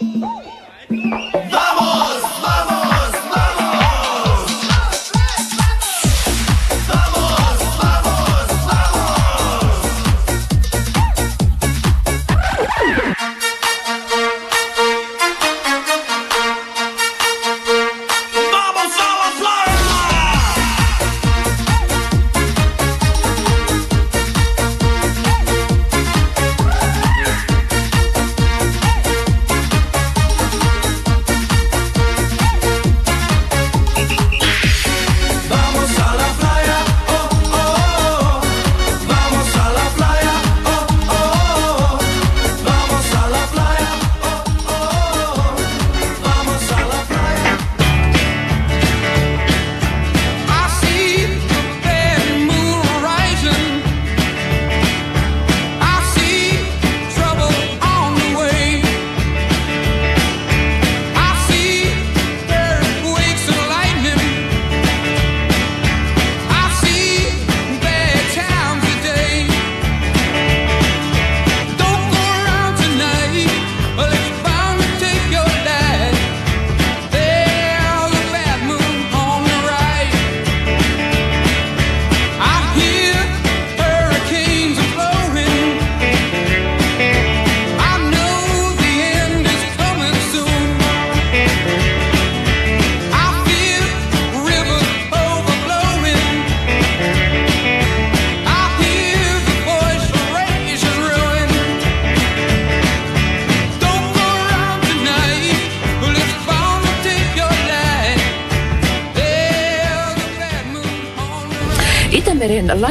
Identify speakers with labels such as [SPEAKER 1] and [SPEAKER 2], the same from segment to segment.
[SPEAKER 1] Ai, ai.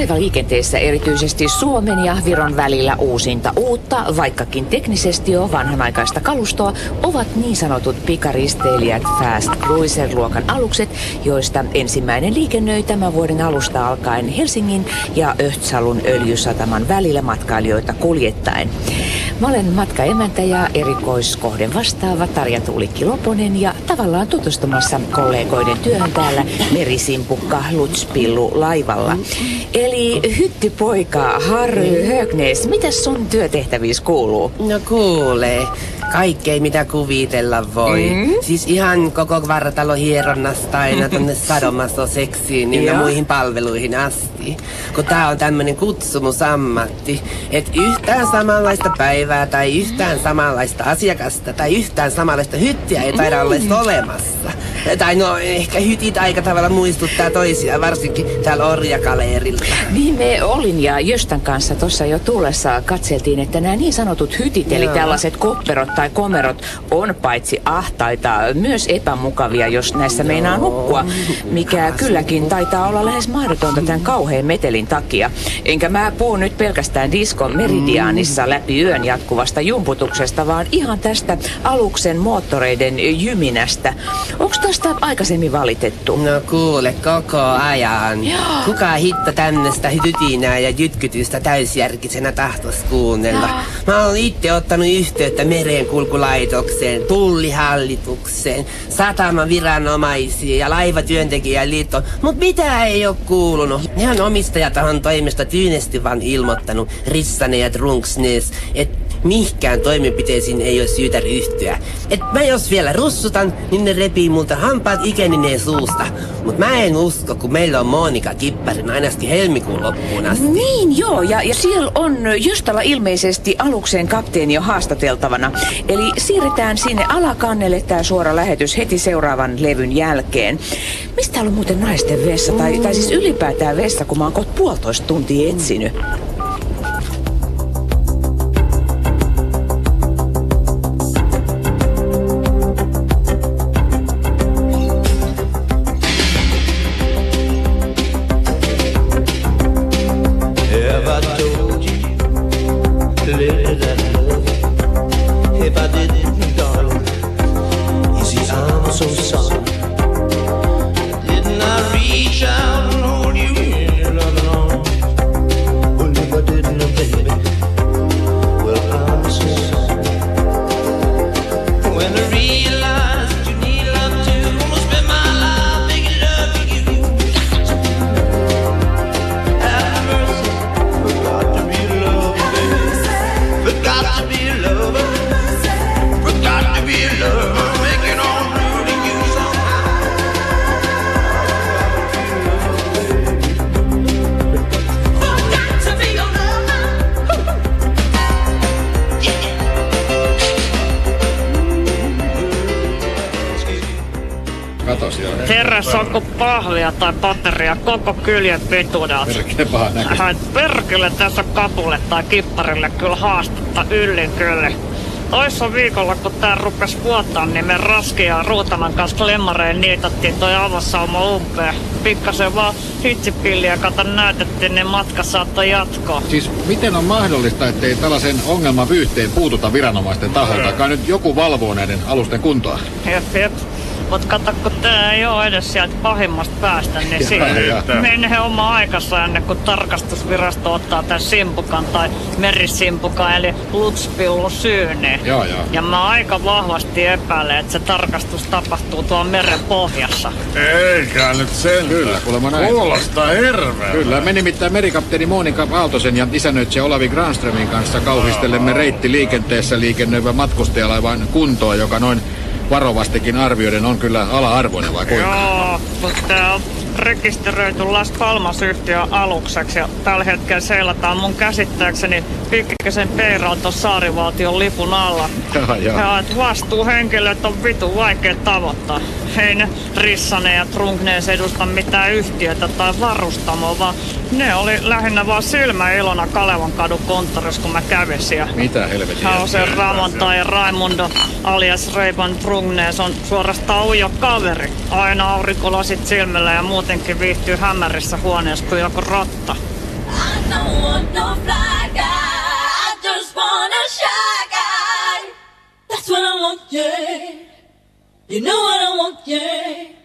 [SPEAKER 1] Laivaliikenteessä erityisesti Suomen ja Viron välillä uusinta uutta, vaikkakin teknisesti jo vanhanaikaista kalustoa, ovat niin sanotut pikaristeilijät Fast Cruiser-luokan alukset, joista ensimmäinen liikennöi tämän vuoden alusta alkaen Helsingin ja Öhtsalun öljysataman välillä matkailijoita kuljettaen. Mä olen matkaemäntä ja erikoiskohden vastaava Tarja Tuulikki Loponen ja tavallaan tutustumassa kollegoiden työhön täällä merisimpukka Lutspillu laivalla. Eli hyttipoika Harry Högnes, mitä sun työtehtävissä kuuluu?
[SPEAKER 2] No kuulee, kaikkea mitä kuvitella voi. Mm. Siis ihan koko vartalo hieronnasta aina tonne sadomasoseksiin ja muihin palveluihin asti. Kun tää on tämmönen kutsumusammatti, että yhtään samanlaista päivää tai yhtään samanlaista asiakasta tai yhtään samanlaista hyttiä ei taida mm. olla olemassa. Tai no ehkä hytit aika tavalla muistuttaa toisia, varsinkin täällä orjakaleerilla.
[SPEAKER 1] Niin me olin ja Jöstän kanssa tuossa jo tullessa katseltiin, että nämä niin sanotut hytit, eli Joo. tällaiset kopperot tai komerot, on paitsi ahtaita, myös epämukavia, jos näissä meinaa nukkua, mikä kylläkin taitaa olla lähes mahdotonta tämän kauhean metelin takia. Enkä mä puhu nyt pelkästään diskon meridiaanissa läpi yön jatkuvasta jumputuksesta, vaan ihan tästä aluksen moottoreiden jyminästä. Onko tästä aikaisemmin valitettu?
[SPEAKER 2] No kuule, koko ajan. Kuka hitta tämmöstä hytinää ja jytkytystä täysjärkisenä tahtos kuunnella? Mä oon itse ottanut yhteyttä merenkulkulaitokseen, tullihallitukseen, sataman viranomaisiin ja laivatyöntekijäliittoon, mut mitä ei oo kuulunut. Ihan omistajatahon toimesta tyynesti vaan ilmoittanut Rissane ja Drunksnes, että mihkään toimenpiteisiin ei ole syytä ryhtyä. Et mä jos vielä russutan, niin ne repii multa hampaat ikänineen suusta. Mut mä en usko, kun meillä on Monika Kipparin ainakin helmikuun loppuun asti.
[SPEAKER 1] Niin joo, ja, ja siellä on Jostalla ilmeisesti aluksen kapteeni jo haastateltavana. Eli siirretään sinne alakannelle tämä suora lähetys heti seuraavan levyn jälkeen. Mistä on muuten naisten vessa, tai, tai siis ylipäätään vessa, kun mä oon puolitoista tuntia etsinyt?
[SPEAKER 3] if
[SPEAKER 4] I didn't, darling? easy. I'm so sorry? Tai patteria koko kyljen
[SPEAKER 3] näköistä.
[SPEAKER 4] Äh, Perkele tässä kapulle tai kipparille kyllä haastetta yllin kyllä. Toissa viikolla, kun tää rupes vuotaa, niin me raskia Ruutaman kanssa lemmareen niitattiin toi avossauma umpeen. Pikkasen vaan hitsipilliä kato näytettiin, niin matka saattoi jatkoa.
[SPEAKER 3] Siis miten on mahdollista, ettei tällaisen ongelmavyyhteen puututa viranomaisten taholta? Kai nyt joku valvoo näiden alusten kuntoa.
[SPEAKER 4] Jep, jep. Mut kato, kun tää ei oo edes sieltä pahimmasta päästä, niin siinä menee oma aikansa ennen kuin tarkastusvirasto ottaa tän simpukan tai merisimpukan eli lutspillu syyniin.
[SPEAKER 3] Joo, joo.
[SPEAKER 4] Ja mä aika vahvasti epäilen, että se tarkastus tapahtuu tuolla meren pohjassa.
[SPEAKER 5] Eikä nyt sen.
[SPEAKER 3] Kyllä, kuulemma näin.
[SPEAKER 5] Kuulostaa hirveä.
[SPEAKER 3] Kyllä, me nimittäin merikapteeni Monika Aaltosen ja isännöitsijä Olavi Granströmin kanssa kauhistelemme reitti liikenteessä liikennöivä matkustajalaivan kuntoa, joka noin varovastikin arvioiden on kyllä ala-arvoinen vai kuinka?
[SPEAKER 4] Joo, mutta tää on rekisteröity Las Palmas-yhtiön alukseksi ja tällä hetkellä seilataan mun käsittääkseni Pikkisen Peirauton saarivaltion lipun alla.
[SPEAKER 3] Jaa, jaa.
[SPEAKER 4] Ja et vastuuhenkilöt on vitu vaikea tavoittaa. Ei ne Rissanen ja Trunknees edusta mitään yhtiötä tai varustamoa, vaan ne oli lähinnä vaan silmäilona Kalevan kadun konttorissa, kun mä kävin siellä.
[SPEAKER 3] Mitä helvetin?
[SPEAKER 4] Jose Ramon tai Raimundo alias Reiban Trungnees on suorastaan ujo kaveri. Aina aurinkolasit silmillä ja muutenkin viihtyy hämärissä huoneessa kuin joku rotta.
[SPEAKER 6] I don't want no fly guy. I just want a shy guy. That's what I want, yeah. You know what I want, yeah.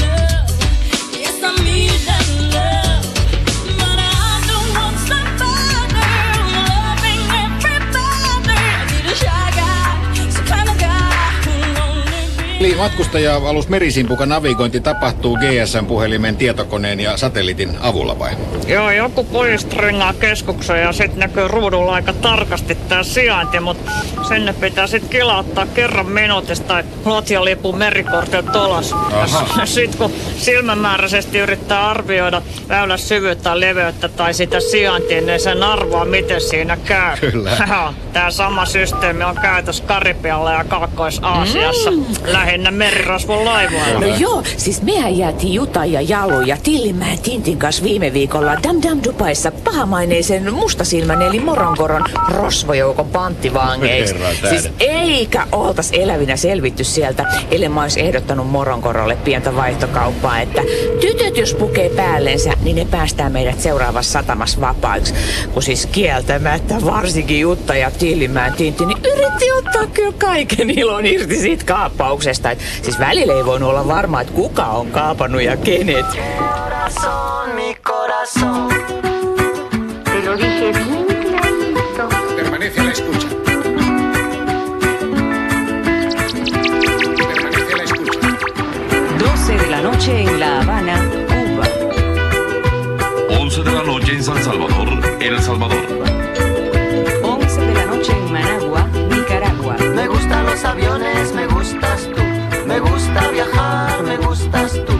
[SPEAKER 3] Matkustaja-alus Merisimpuka navigointi tapahtuu GSM-puhelimen, tietokoneen ja satelliitin avulla vai?
[SPEAKER 4] Joo, joku pojistringaa keskuksen ja sit näkyy ruudulla aika tarkasti tää sijainti, mutta sinne pitää sit kilauttaa kerran minuutista tai lotjalipun merikortin tolas. Ja sit kun silmämääräisesti yrittää arvioida väylän syvyyttä tai leveyttä tai sitä sijaintia, niin sen arvoa miten siinä käy.
[SPEAKER 3] Kyllä.
[SPEAKER 4] Tää sama systeemi on käytössä Karibialla ja Kaakkois-Aasiassa. Lähinnä merirosvon laivoilla.
[SPEAKER 1] No joo, siis mehän jäätiin Juta ja Jalu ja Tillimäen Tintin kanssa viime viikolla Dam Dam Dubaissa pahamaineisen mustasilmän eli moronkoron rosvojoukon panttivangeiksi. Siis eikä oltas elävinä selvitty sieltä, ellei mä ois ehdottanut moronkorolle pientä vaihtokauppaa, että tytöt jos pukee päällensä, niin ne päästää meidät seuraavassa satamassa vapaiksi. Kun siis kieltämättä varsinkin Jutta ja Tillimäen Tintti, niin yritti ottaa kyllä kaiken ilon irti siitä kaappauksesta. Et siis välillä ei voinut olla varma, että kuka on kaapannut ja kenet.
[SPEAKER 3] Permanece a la escucha. Permanece a la escucha.
[SPEAKER 7] 12 de la noche en La Habana, Cuba.
[SPEAKER 8] 11 de la noche en San Salvador, El Salvador.
[SPEAKER 7] 11 de la noche en Managua, Nicaragua.
[SPEAKER 9] Me gustan los aviones, me. Me gusta viajar, me gustas tú.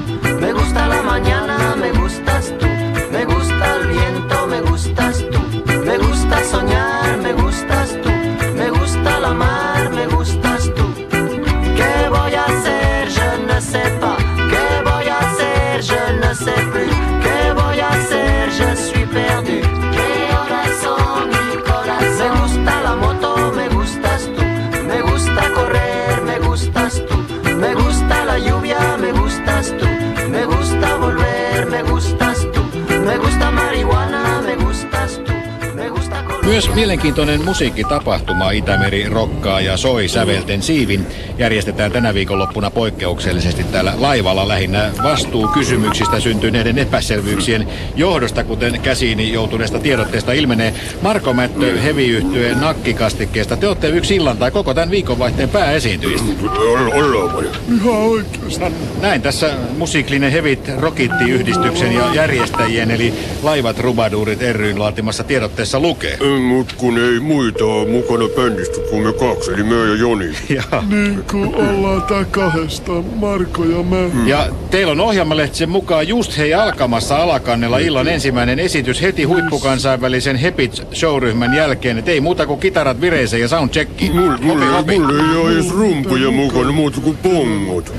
[SPEAKER 3] Myös mielenkiintoinen musiikkitapahtuma Itämeri rokkaa ja soi sävelten siivin järjestetään tänä viikonloppuna poikkeuksellisesti täällä laivalla lähinnä vastuukysymyksistä syntyneiden epäselvyyksien johdosta, kuten käsiini joutuneesta tiedotteesta ilmenee. Marko Mättö heviyhtyeen nakkikastikkeesta. Te olette yksi illan tai koko tämän viikonvaihteen pääesiintyjistä.
[SPEAKER 5] Ollaan vai?
[SPEAKER 10] Ihan oikeasti.
[SPEAKER 3] Näin tässä musiiklinen Hevit Rokitti-yhdistyksen ja järjestäjien eli Laivat Rubaduurit ryn laatimassa tiedotteessa lukee.
[SPEAKER 5] Mut kun ei muita ole mukana bändistä kuin me kaksi, eli me ja Joni.
[SPEAKER 3] Ja,
[SPEAKER 10] Niin kuin ollaan tää kahdestaan, Marko ja mä.
[SPEAKER 3] ja teillä on ohjelmalehtisen mukaan just hei alkamassa alakannella illan ensimmäinen esitys heti huippukansainvälisen Hepit showryhmän jälkeen. Et ei muuta kuin kitarat vireeseen ja soundcheckiin.
[SPEAKER 5] Mulla mul,
[SPEAKER 3] Hopi, hopi.
[SPEAKER 5] mul ei ole edes rumpuja mukana muuta kuin pongot.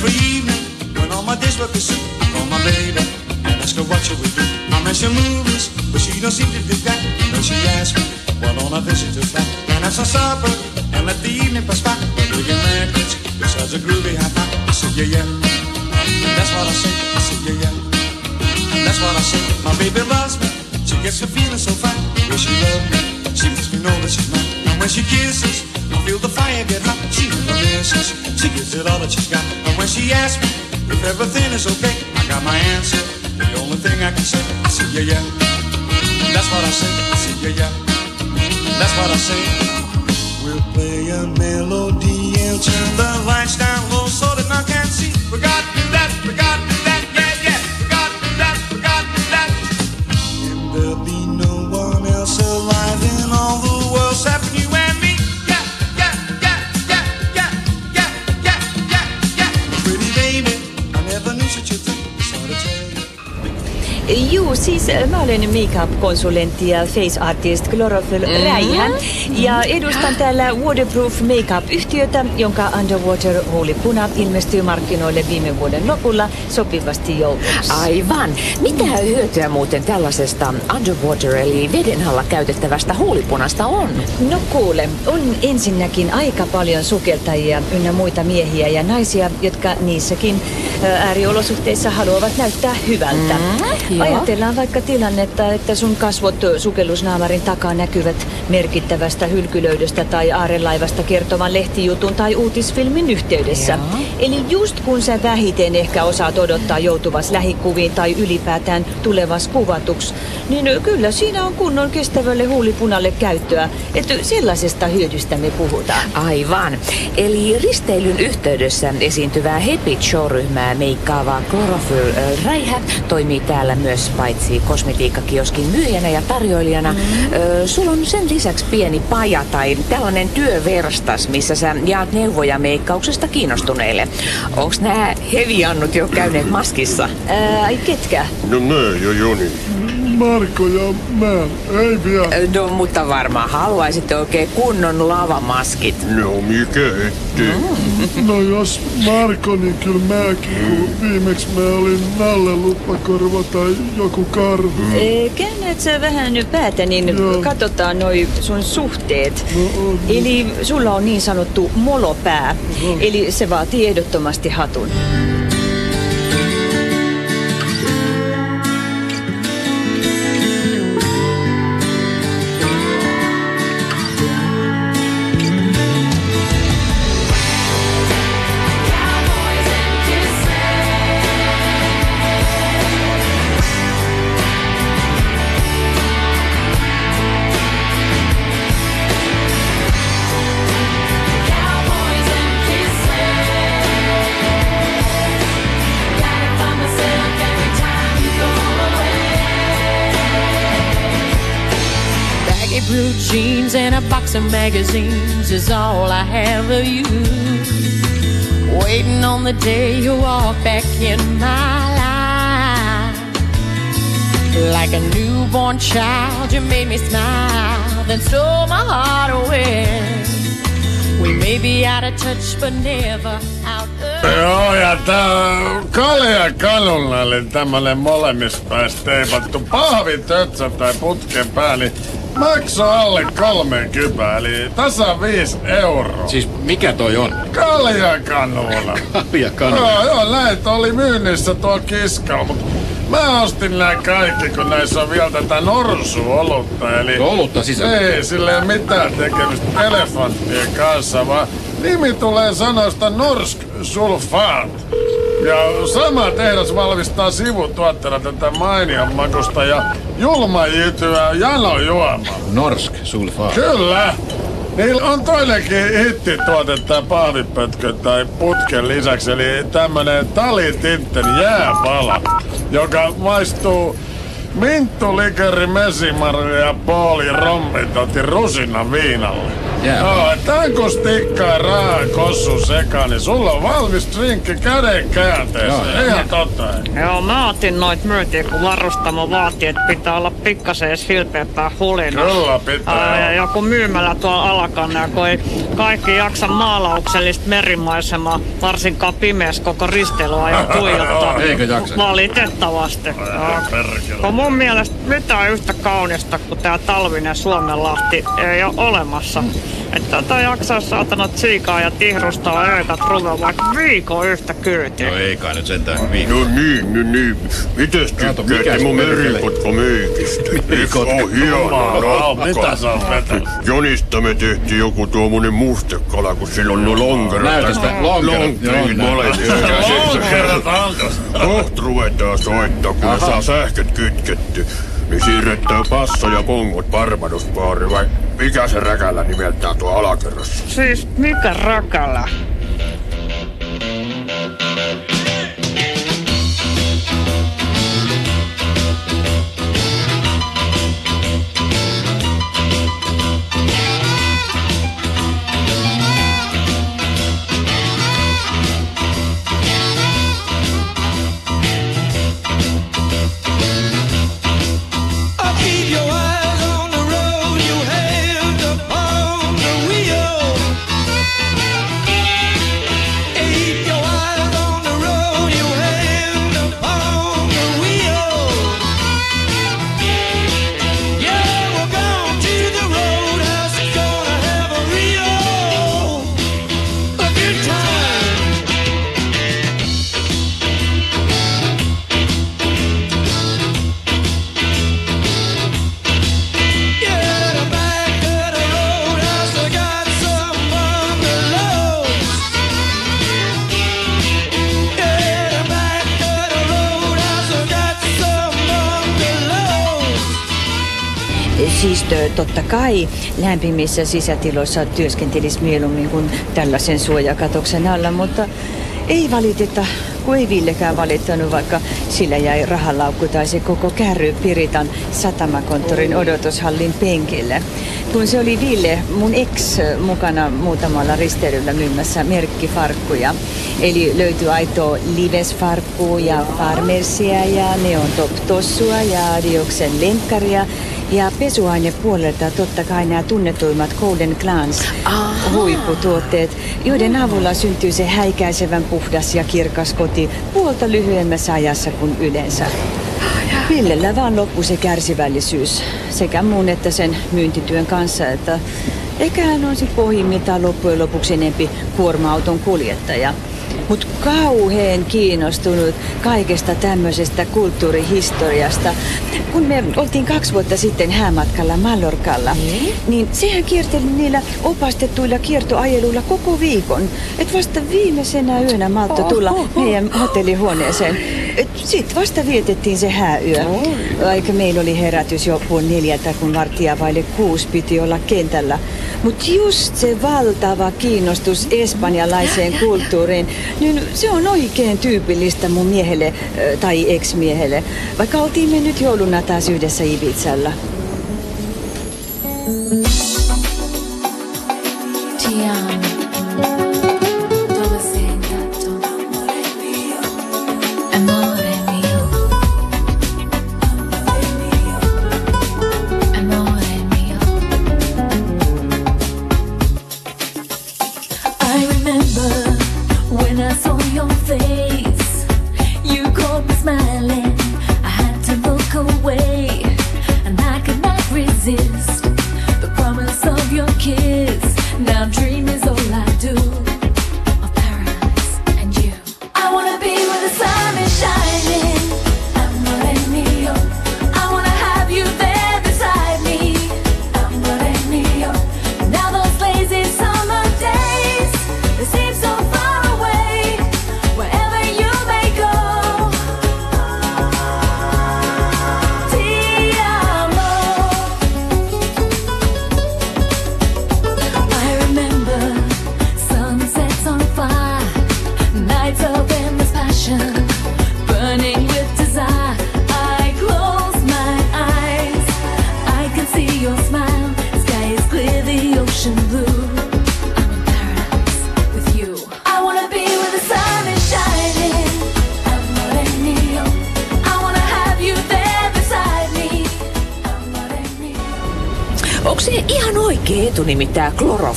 [SPEAKER 11] Every evening, when all my days were pursued, I call my baby and ask her what she would do. I mention movies, but she don't seem to do that. Then she asks me, what on a visitor flat? And have some supper, and let the evening pass by. Do your records, besides a groovy high five. I said, yeah, yeah. And that's what I say. I said, yeah, yeah. And that's what I say. My baby loves me. She gets her feeling so fine. Will she love me? She me know that she's mine. When she kisses, I feel the fire get hot. She never misses. She gives it all that she's got. And when she asks me if everything is okay, I got my answer. The only thing I can say, I say yeah yeah. That's what I say. I say yeah yeah. That's what I say. We'll play a melody and turn the lights down low so that none can see. We got
[SPEAKER 7] Juu, siis äh, mä olen makeup-konsulentti ja face artist Chlorophyll mm. Räihä. Ja edustan täällä Waterproof Makeup-yhtiötä, jonka Underwater Huulipuna ilmestyy markkinoille viime vuoden lopulla sopivasti jouluksi.
[SPEAKER 1] Aivan. Mitä hyötyä muuten tällaisesta underwater eli veden alla käytettävästä huulipunasta on?
[SPEAKER 7] No kuule, on ensinnäkin aika paljon sukeltajia ynnä muita miehiä ja naisia, jotka niissäkin ö, ääriolosuhteissa haluavat näyttää hyvältä.
[SPEAKER 1] Mm, joo.
[SPEAKER 7] Ajatellaan vaikka tilannetta, että sun kasvot sukellusnaamarin takaa näkyvät merkittävästä hylkylöydöstä tai aarelaivasta kertovan lehtijutun tai uutisfilmin yhteydessä.
[SPEAKER 1] Joo.
[SPEAKER 7] Eli just kun sä vähiten ehkä osaat odottaa joutuvas lähikuviin tai ylipäätään tulevas kuvatuks, niin kyllä siinä on kunnon kestävälle huulipunalle käyttöä. Että sellaisesta hyödystä me puhutaan.
[SPEAKER 1] Aivan. Eli risteilyn yhteydessä esiintyvää Hepit showryhmää meikkaava Chlorophyll ö, Räihä toimii täällä myös paitsi kosmetiikkakioskin myyjänä ja tarjoilijana. Mm. Ö, sulla on sen lisäksi pieni paja tai tällainen työverstas, missä sä jaat neuvoja meikkauksesta kiinnostuneille. Onks nämä heviannut jo käyneet maskissa?
[SPEAKER 7] Ää, ai ketkä?
[SPEAKER 5] No mä ja Joni.
[SPEAKER 10] Marko ja mä. Ei vielä.
[SPEAKER 1] No, mutta varmaan haluaisitte oikein kunnon lavamaskit.
[SPEAKER 5] No mikä ettei.
[SPEAKER 10] No jos Marko, niin kyllä mäkin, kun viimeksi mä olin Nalle Luppakorva tai joku karhu.
[SPEAKER 7] Ee, Käännät sä vähän nyt päätä, niin
[SPEAKER 10] Joo.
[SPEAKER 7] katsotaan noi sun suhteet.
[SPEAKER 10] No on.
[SPEAKER 7] Eli sulla on niin sanottu molopää. Eli se vaatii ehdottomasti hatun.
[SPEAKER 12] Baggy and a box of magazines is all I have of you. Waiting on the day you walk back in my life. Like a newborn child, you made me smile, then stole my heart away. We may be out of touch, but never out of
[SPEAKER 5] Joo, ja tää kalja kanulla, eli tämmönen molemmissa päässä teipattu pahvitötsä tai putken pää, niin
[SPEAKER 10] Makso alle 30, eli tasa 5 euroa.
[SPEAKER 3] Siis mikä toi on?
[SPEAKER 10] Kaljakanula.
[SPEAKER 3] Kaljakanula.
[SPEAKER 10] Joo, joo, näitä oli myynnissä tuo kiskalla, mutta mä ostin nämä kaikki, kun näissä on vielä tätä norsuolutta, eli...
[SPEAKER 3] Olutta sisällä.
[SPEAKER 10] Ei, sillä ei ole mitään tekemistä elefanttien kanssa, vaan nimi tulee sanoista norsk sulfaat. Ja sama tehdas valmistaa sivutuotteena tätä mainion makusta ja julmajytyä janojuomaa.
[SPEAKER 3] Norsk sulfaat.
[SPEAKER 10] Kyllä. Niillä on toinenkin hittituote tää pahvipötkö tai putken lisäksi, eli tämmönen talititten jääpala, joka maistuu minttulikeri, mesimarja ja pooli rommitoti rusinan viinalle.
[SPEAKER 3] Jääpala.
[SPEAKER 10] Joo, tän kun stikkaa raa kossu sekaan, niin sulla on valmis drinkki käden käänteessä.
[SPEAKER 3] Joo.
[SPEAKER 10] Ihan totta.
[SPEAKER 4] Joo, mä otin noit myytiin, kun varustamo vaatii, että pitää olla pikkasen edes hilpeämpää hulina.
[SPEAKER 10] Kyllä pitää,
[SPEAKER 4] Ää, ja joku myymälä tuolla alakannella, kun ei kaikki jaksa maalauksellista merimaisemaa, varsinkaan pimeässä koko risteilyajan tuijottaa.
[SPEAKER 3] Eikö jaksa?
[SPEAKER 4] Valitettavasti. Kun mun mielestä mitään yhtä kaunista kuin tää talvinen Suomenlahti ei ole olemassa. Että tätä jaksaa saatana tsiikaa ja tihrustaa öötä ruven vaikka viikon yhtä kyytiä.
[SPEAKER 3] No ei kai nyt sentään viikko.
[SPEAKER 5] No niin, no niin. Mites tykkäätte mun meikistä?
[SPEAKER 3] Merikotko?
[SPEAKER 5] Oh, hienoa.
[SPEAKER 10] Oot vetänyt?
[SPEAKER 5] Jonista me tehtiin joku tuommoinen mustekala, kun sillä on no lonkerat.
[SPEAKER 3] Näytä sitä lonkerat.
[SPEAKER 5] Lonkerit
[SPEAKER 3] Joo,
[SPEAKER 5] molemmat.
[SPEAKER 10] Lonkerat alkas.
[SPEAKER 5] Koht ruvetaan soittaa, kun ne saa sähköt kytketty. Niin siirretään passa ja pongot Barbados-baari vai mikä se räkällä nimeltään tuo alakerrassa?
[SPEAKER 4] Siis mikä rakala?
[SPEAKER 7] Siis totta kai lämpimissä sisätiloissa työskentelisi mieluummin kuin tällaisen suojakatoksen alla, mutta ei valiteta, kun ei Villekään valittanut, vaikka sillä jäi rahalaukku tai se koko kärry Piritan satamakonttorin odotushallin penkille. Kun se oli Ville, mun ex, mukana muutamalla risteilyllä myymässä merkkifarkkuja. Eli löytyi aito livesfarkkuu ja farmersia ja neon top tossua ja adioksen lenkkaria ja pesuainepuolelta totta kai nämä tunnetuimmat Golden Glans huipputuotteet, joiden avulla syntyy se häikäisevän puhdas ja kirkas koti puolta lyhyemmässä ajassa kuin yleensä. Villellä vaan loppui se kärsivällisyys sekä muun että sen myyntityön kanssa, että eikä hän olisi pohjimmiltaan loppujen lopuksi enempi kuorma-auton kuljettaja. Mutta kauheen kiinnostunut kaikesta tämmöisestä kulttuurihistoriasta. Kun me oltiin kaksi vuotta sitten häämatkalla Mallorcalla, niin sehän kierteli niillä opastetuilla kiertoajeluilla koko viikon. Et vasta viimeisenä yönä maltto tulla meidän hotellihuoneeseen. Sitten vasta vietettiin se hääyö. Aika meillä oli herätys jo puoli neljältä, kun vartija vaille kuusi piti olla kentällä. Mutta just se valtava kiinnostus espanjalaiseen kulttuuriin, niin se on oikein tyypillistä mun miehelle tai ex-miehelle. Vaikka oltiin mennyt jouluna taas yhdessä Ibizalla.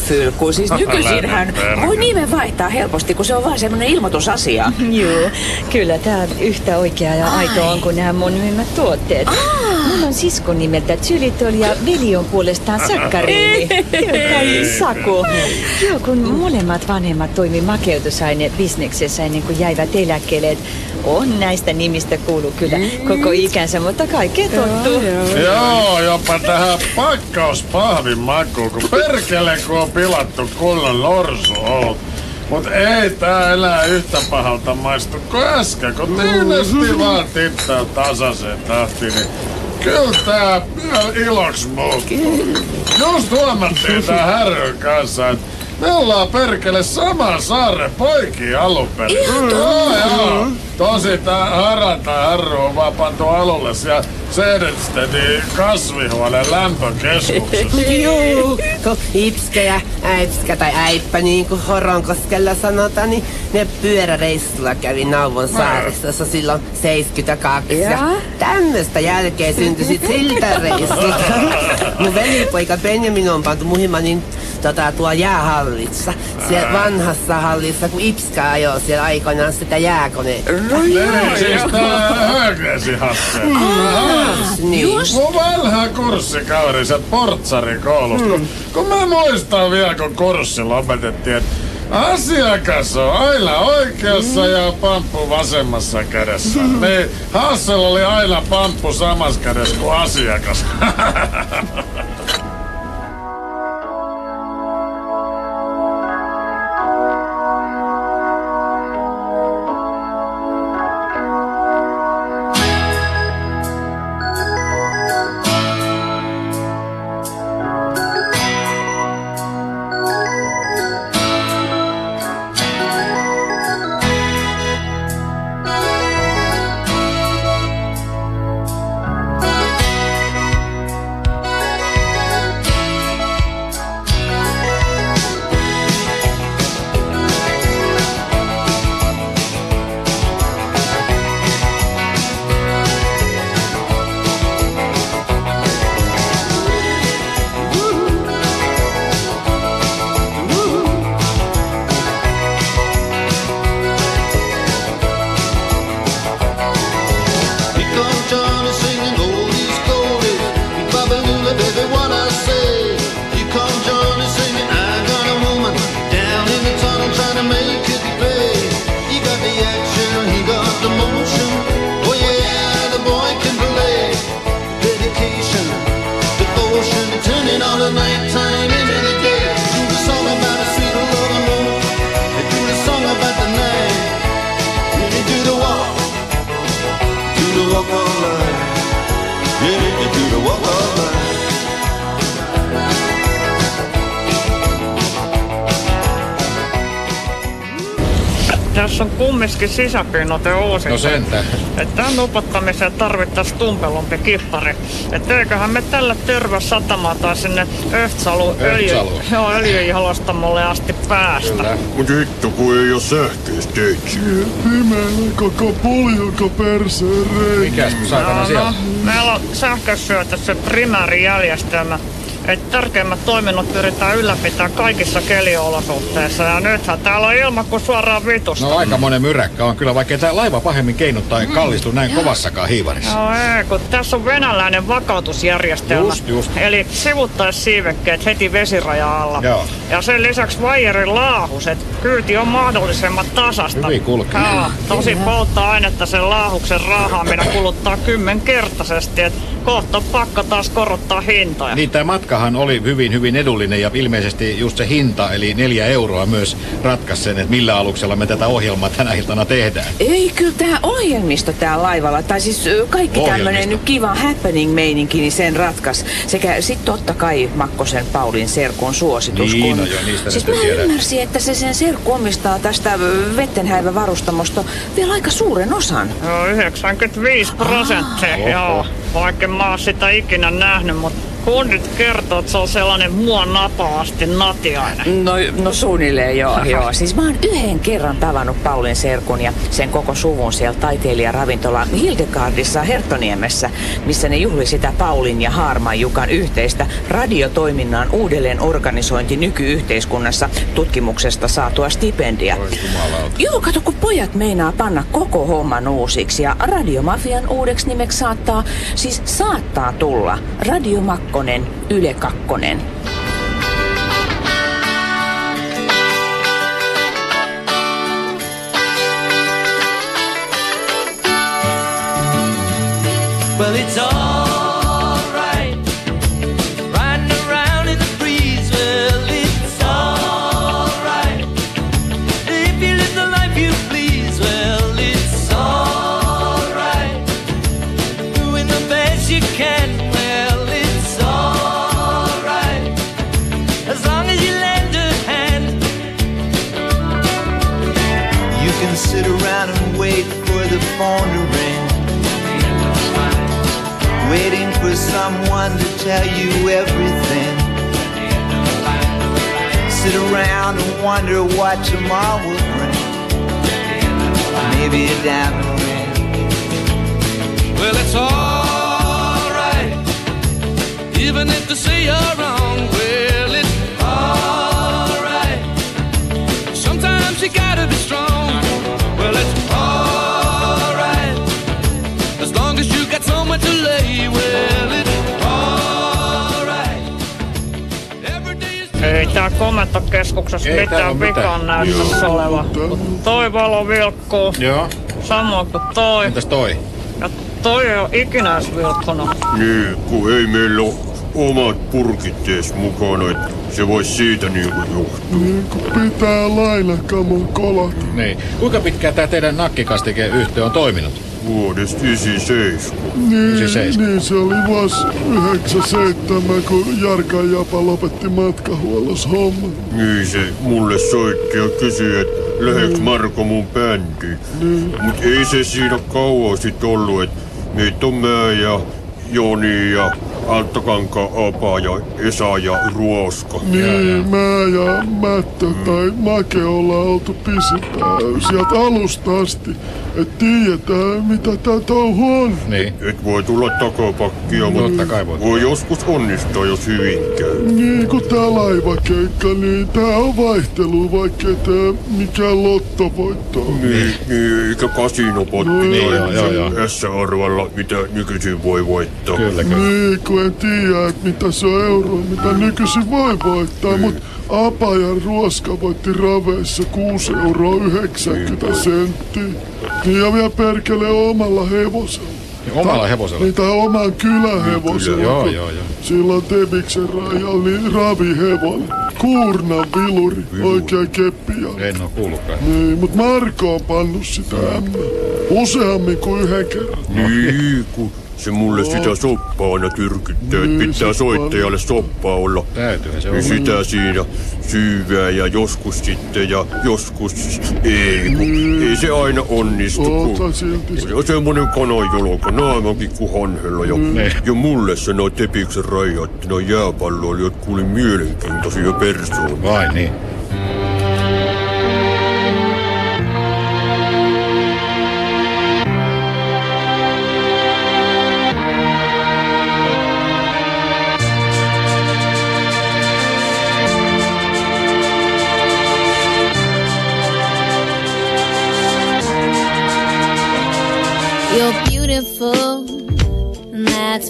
[SPEAKER 1] Klorofylku? Siis nykyisinhän voi nimen vaihtaa helposti, kun se on vaan semmonen ilmoitusasia.
[SPEAKER 7] Joo, kyllä tämä yhtä oikea ja aito on kuin nämä mun myymät tuotteet. Mulla on siskon nimeltä Xylitol ja veli on puolestaan Sakkariini. Tai Saku. Joo, kun molemmat vanhemmat toimi makeutusaine bisneksessä ennen kuin jäivät eläkkeelle. On näistä nimistä kuulu kyllä koko ikänsä, mutta kaikkea tottuu.
[SPEAKER 10] Joo, jopa tähän pakkauspahvin makuun, kun perkele kun on pilattu kunnon norsu ollut. Mut ei tää enää yhtä pahalta maistu kuin äsken, kun tyynesti vaan tittää tasaiseen tahtiin, niin kyllä tää vielä iloks muuttuu. Just huomattiin tää härryn kanssa, että me ollaan perkele sama saaren poikia alun perin. Joo, joo. Tosi tää haranta härry on vaan pantu alulle siellä Sedenstedin kasvihuoneen lämpökeskuksessa.
[SPEAKER 2] Joo, kun Ipskä ja Äipskä tai Äippä niin kuin Horonkoskella sanotaan, niin ne pyöräreissulla kävi Nauvon saaristossa silloin 72. Ja,
[SPEAKER 1] Jaa.
[SPEAKER 2] tämmöstä jälkeen syntyi sit siltä reissulta. Mun velipoika Benjamin on pantu muhimaan niin tota, tuo jäähallissa. Siellä vanhassa hallissa, kun Ipskä ajoi siellä aikoinaan sitä jääkoneetta.
[SPEAKER 10] Niin, siis tää Högnesin Hasse.
[SPEAKER 2] niin.
[SPEAKER 10] Mun vanha kurssikaveri sieltä portsarikoulusta. Kun, kun mä muistan vielä, kun kurssi lopetettiin, että asiakas on aina oikeassa ja pamppu vasemmassa kädessä. Niin, Hassel oli aina pamppu samassa kädessä kuin asiakas.
[SPEAKER 4] kumminkin sisäpinnote uusi.
[SPEAKER 3] No sentä.
[SPEAKER 4] Että tämän upottamiseen tarvittaisiin tumpelumpi kippari. Että eiköhän me tällä törvä satamaan tai sinne Öhtsalu öljy, joo, öljyjalostamolle asti päästä.
[SPEAKER 5] Mut hitto, kun ei oo sähköistä teitä.
[SPEAKER 10] Pimeänä koko puljoko perseen reikä.
[SPEAKER 3] Mikäs saatana siellä?
[SPEAKER 4] No, meillä on sähkösyötössä primäärijärjestelmä. Että tärkeimmät toiminnot pyritään ylläpitää kaikissa keliolosuhteissa. Ja nythän täällä on ilma kuin suoraan vitusta.
[SPEAKER 3] No aika monen myräkkä on kyllä, vaikka tämä laiva pahemmin keinut tai kallistu näin kovassakaan hiivarissa.
[SPEAKER 4] No ei, kun tässä on venäläinen vakautusjärjestelmä.
[SPEAKER 3] Just, just.
[SPEAKER 4] Eli sivuttaissiivekkeet heti vesiraja alla.
[SPEAKER 3] Joo.
[SPEAKER 4] Ja sen lisäksi vaijerin laahuset. Kyyti on mahdollisimman tasasta.
[SPEAKER 3] Hyvin kulkee.
[SPEAKER 4] Joo, tosi polttoainetta sen laahuksen raahaaminen kuluttaa kymmenkertaisesti. Et kohta on pakko taas korottaa hintoja.
[SPEAKER 3] Niin tämä matkahan oli hyvin, hyvin edullinen ja ilmeisesti just se hinta, eli neljä euroa myös ratkaisi sen, että millä aluksella me tätä ohjelmaa tänä iltana tehdään.
[SPEAKER 1] Ei, kyllä tämä ohjelmisto täällä laivalla, tai siis kaikki nyt kiva happening-meininki, niin sen ratkas. Sekä sitten totta kai Makkosen Paulin serkun suositus.
[SPEAKER 3] Niin,
[SPEAKER 1] kun...
[SPEAKER 3] no joo, niistä
[SPEAKER 1] siis mä
[SPEAKER 3] tiedän.
[SPEAKER 1] ymmärsin, että se sen serkku omistaa tästä ö, Vettenhäivä-varustamosta vielä aika suuren osan.
[SPEAKER 4] Joo, 95 prosenttia, joo. Vaikka mä oon sitä ikinä nähnyt, mutta kundit kertoo, että se on sellainen mua napaasti natiainen.
[SPEAKER 1] No, no suunnilleen joo, joo. Siis mä oon yhden kerran tavannut Paulin serkun ja sen koko suvun siellä taiteilijaravintola Hildegardissa Herttoniemessä, missä ne juhli sitä Paulin ja Haarman Jukan yhteistä radiotoiminnan uudelleen organisointi nykyyhteiskunnassa tutkimuksesta saatua stipendia. Joo, kato kun pojat meinaa panna koko homman uusiksi ja Radiomafian uudeksi nimeksi saattaa, siis saattaa tulla Radio Makkonen, Yle Kakkonen.
[SPEAKER 13] For the phone to ring. Waiting for someone to tell you everything. Sit around and wonder what tomorrow will bring. Maybe a diamond ring.
[SPEAKER 14] Well, it's alright. Even if they say you're wrong, well, it's alright. Sometimes you gotta be strong.
[SPEAKER 4] Ei tää komentokeskuksessa
[SPEAKER 3] Ei
[SPEAKER 4] mitään
[SPEAKER 3] ole mitään.
[SPEAKER 4] vikaa näyttäisi
[SPEAKER 3] Joo.
[SPEAKER 4] olevan. Toi valo vilkkuu.
[SPEAKER 3] Joo.
[SPEAKER 4] Samoin kuin toi.
[SPEAKER 3] Entäs toi?
[SPEAKER 4] Ja toi ei oo ikinä edes vilkkunut.
[SPEAKER 5] Niin, kun ei meillä ole omat purkit edes mukana, että se voisi siitä niinku johtua.
[SPEAKER 15] Niin kuin pitää lailla kamon kolata.
[SPEAKER 3] Niin. Kuinka pitkään tää teidän nakkikastikeyhtiö on toiminut?
[SPEAKER 5] Vuodesta 97.
[SPEAKER 15] Niin,
[SPEAKER 3] 97.
[SPEAKER 15] niin se oli vuosi 97, kun Jarka Japa lopetti matkahuollossa homman.
[SPEAKER 5] Niin se mulle soitti ja kysyi, että läheks Marko mun bändiin. Mut ei se siinä kauan sit ollut, että meitä on mä ja Joni ja Alttakanka Apa ja Esa ja Ruoska.
[SPEAKER 15] Niin, mä ja Mättö tai Make ollaan oltu pisimpää sieltä alusta asti. Et tiedetään, mitä tää touhu on.
[SPEAKER 3] Niin.
[SPEAKER 5] Et voi tulla takapakkia, mutta
[SPEAKER 3] Totta kai voi.
[SPEAKER 5] voi joskus onnistua, jos hyvin käy.
[SPEAKER 15] Niin kuin tää laivakeikka, niin tää on vaihtelu, vaikkei tää mikään lottovoitto on.
[SPEAKER 5] Niin, niin eikä kasinopotti
[SPEAKER 15] No,
[SPEAKER 5] tai
[SPEAKER 15] joo, joo, joo.
[SPEAKER 5] S-arvalla, mitä nykyisin voi voittaa.
[SPEAKER 15] Niin, kun en tiedä, että mitä se on euro, mitä nykyisin voi voittaa, mutta Apa ja Ruoska voitti raveissa 6 euroa 90 senttiä. Niin ja vielä perkele omalla hevosella.
[SPEAKER 3] Ja omalla hevosella?
[SPEAKER 15] Niin, tai oman kylän hevosella.
[SPEAKER 3] Joo,
[SPEAKER 15] kun
[SPEAKER 3] joo, joo.
[SPEAKER 15] Silloin Tebiksen rajalla niin ravihevonen. Kuurnan viluri, oikein keppiä.
[SPEAKER 3] En oo kuullutkaan.
[SPEAKER 15] Niin, mut Marko on pannut sitä ämmä. Useammin kuin yhden kerran.
[SPEAKER 5] Niin, kun se mulle sitä soppaa aina tyrkyttää, että pitää soittajalle soppaa olla.
[SPEAKER 3] Täytyyhän se
[SPEAKER 5] Niin
[SPEAKER 3] olla.
[SPEAKER 5] sitä siinä syyvää ja joskus sitten ja joskus ei, kun ei se aina onnistu. Kun se on semmonen kananjolka, naamakin kuin hanhella. Ja, ja mulle sanoi Tepiksen raja, että no jääpalloilijat kuuli mielenkiintoisia persoonaa.
[SPEAKER 3] Vai niin?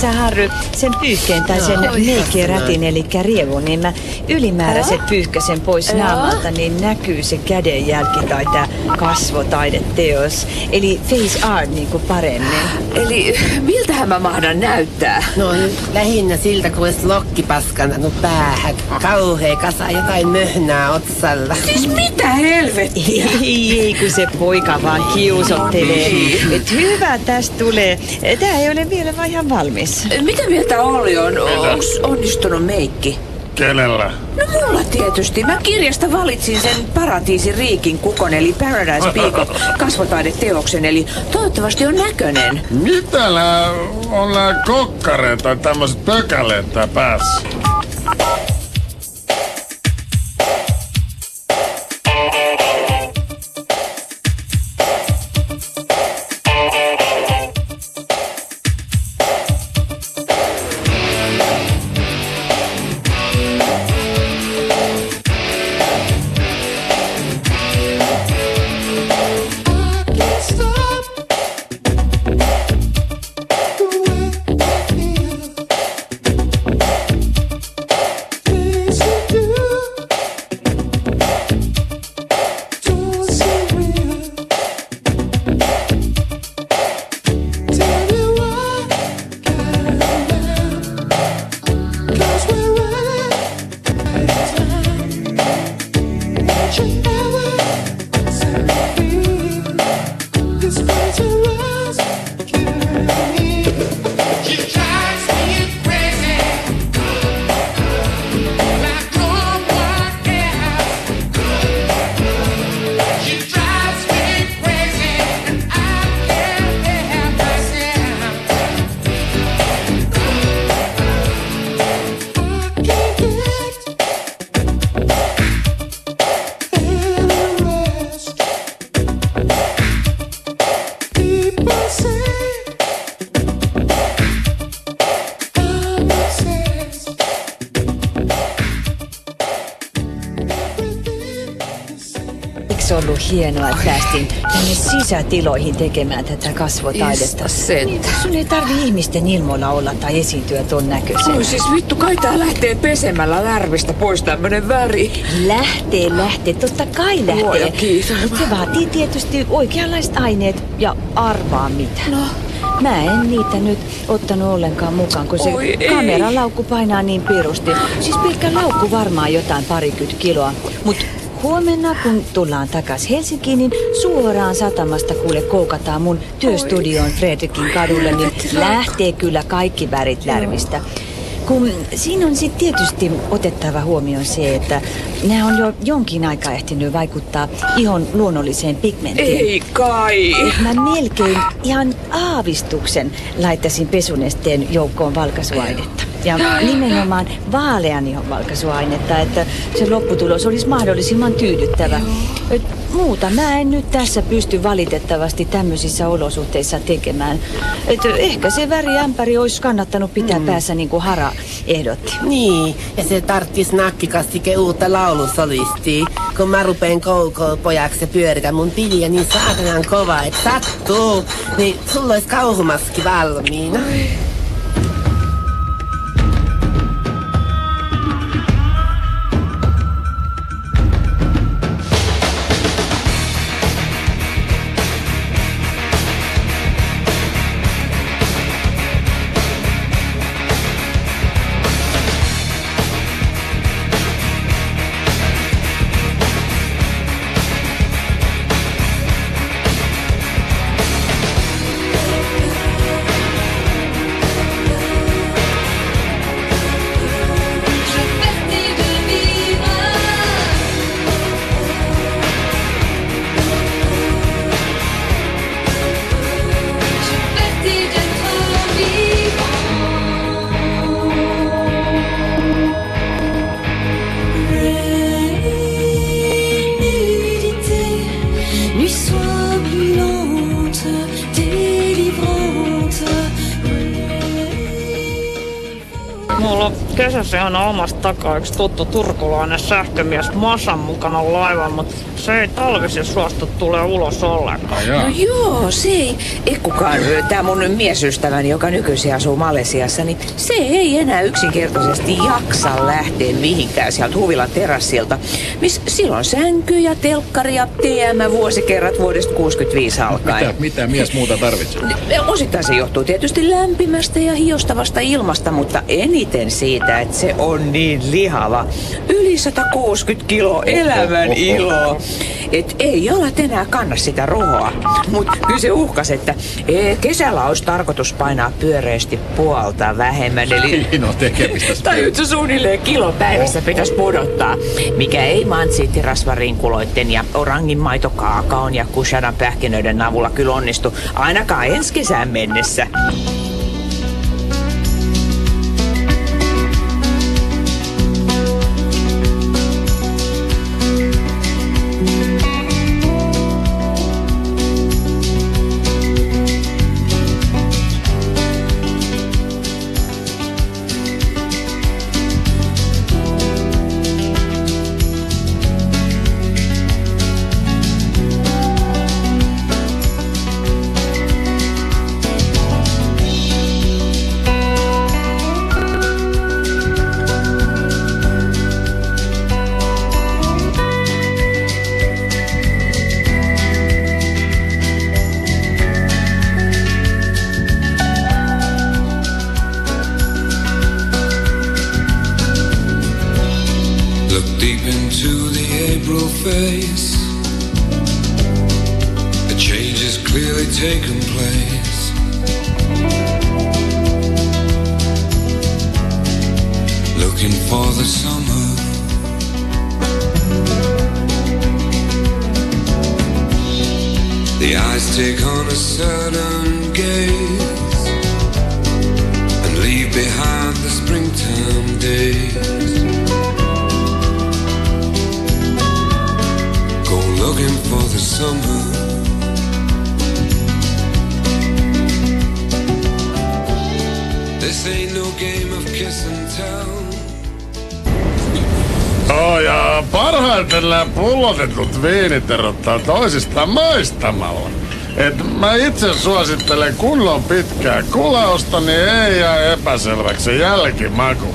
[SPEAKER 7] sä Harry sen pyyhkeen tai sen
[SPEAKER 2] Joo,
[SPEAKER 7] meikkirätin eli rievun, niin mä ylimääräiset pyyhkäsen pois naamalta, niin näkyy se kädenjälki tai tää kasvotaideteos. Eli face art niin kuin paremmin.
[SPEAKER 1] Eli miltähän mä mahdan näyttää?
[SPEAKER 2] No lähinnä siltä, kun olisi lokki paskantanut päähän. Kauhea kasa jotain möhnää otsalla.
[SPEAKER 1] Siis mitä helvettiä?
[SPEAKER 7] Ei, ei, kun se poika vaan kiusottelee.
[SPEAKER 1] Niin.
[SPEAKER 7] Et hyvä tästä tulee. Tää ei ole vielä vaan ihan valmis.
[SPEAKER 1] Mitä mieltä Olli on? Onks onnistunut meikki?
[SPEAKER 10] Kenellä?
[SPEAKER 1] No mulla tietysti. Mä kirjasta valitsin sen Paratiisin Riikin kukon eli Paradise Peacock kasvotaideteoksen, eli toivottavasti on näköinen.
[SPEAKER 10] Mitä nää on nää kokkareet tai tämmöiset pökäleet tää päässä?
[SPEAKER 7] Sisätiloihin tekemään tätä kasvotaidetta?
[SPEAKER 1] Sentään.
[SPEAKER 7] Sun ei tarvi ihmisten ilmoilla olla tai esiintyä ton näköisenä.
[SPEAKER 1] Oi siis vittu, kai tää lähtee pesemällä lärvistä pois tämmönen väri.
[SPEAKER 7] Lähtee, lähtee. Totta kai lähtee.
[SPEAKER 1] Luoja kiitos.
[SPEAKER 7] Se vaatii tietysti oikeanlaiset aineet ja arvaa mitä. No. Mä en niitä nyt ottanut ollenkaan mukaan, kun se
[SPEAKER 1] Oi
[SPEAKER 7] kameralaukku painaa niin pirusti. Siis pelkkä laukku varmaan jotain parikymmentä kiloa. Mut huomenna, kun tullaan takas Helsinkiin, niin suoraan satamasta kuule koukataan mun työstudioon Fredrikin kadulle, niin lähtee kyllä kaikki värit lärvistä. Kun siinä on sitten tietysti otettava huomioon se, että nämä on jo jonkin aikaa ehtinyt vaikuttaa ihon luonnolliseen pigmenttiin.
[SPEAKER 1] Ei kai.
[SPEAKER 7] Et mä melkein ihan aavistuksen laittaisin pesunesteen joukkoon valkaisuainetta. Ja nimenomaan vaalean ihon valkaisuainetta, että se lopputulos olisi mahdollisimman tyydyttävä. Et muuta mä en nyt tässä pysty valitettavasti tämmöisissä olosuhteissa tekemään. Et ehkä se väriämpäri olisi kannattanut pitää mm. päässä niin kuin Hara ehdotti.
[SPEAKER 2] Niin, ja se tarttis nakkikastike uutta laulusolistia. Kun mä rupeen koukoon pojaksi ja pyöritä mun tiliä niin saatanan kova, et sattuu, niin sulla olisi kauhumaski valmiina.
[SPEAKER 4] Mulla aina omasta takaa yksi tuttu turkulainen sähkömies Masan mukana laivan, mutta se ei talvisin suostu tulee ulos ollenkaan.
[SPEAKER 1] No joo, se ei, ei kukaan, tämä mun miesystäväni, joka nykyisin asuu Malesiassa, niin se ei enää yksinkertaisesti jaksa lähteä mihinkään sieltä huvilan terassilta, missä silloin sänky ja telkkari ja TM vuosikerrat vuodesta 65 alkaen.
[SPEAKER 3] Mitä, mitä mies muuta tarvitsee?
[SPEAKER 1] Osittain se johtuu tietysti lämpimästä ja hiostavasta ilmasta, mutta eniten siitä, että se on niin lihava. Yli 160 kilo elämän ilo. Et ei jalat enää kanna sitä rohoa. Mutta kyllä se uhkas, että ee, kesällä olisi tarkoitus painaa pyöreästi puolta vähemmän. Eli
[SPEAKER 3] on tekemistä.
[SPEAKER 1] se suunnilleen kilo päivässä pitäisi pudottaa, mikä ei mansiittirasvarinkuloitten ja orangin maitokaakaon ja kushadan pähkinöiden avulla kyllä onnistu, ainakaan ensi kesään mennessä.
[SPEAKER 11] Summer. This ain't no game of kiss and tell.
[SPEAKER 10] Oh, ja parhaiten pullotetut viinit erottaa toisistaan maistamalla. Et mä itse suosittelen kunnon pitkää kulausta, niin ei jää epäselväksi se jälkimaku.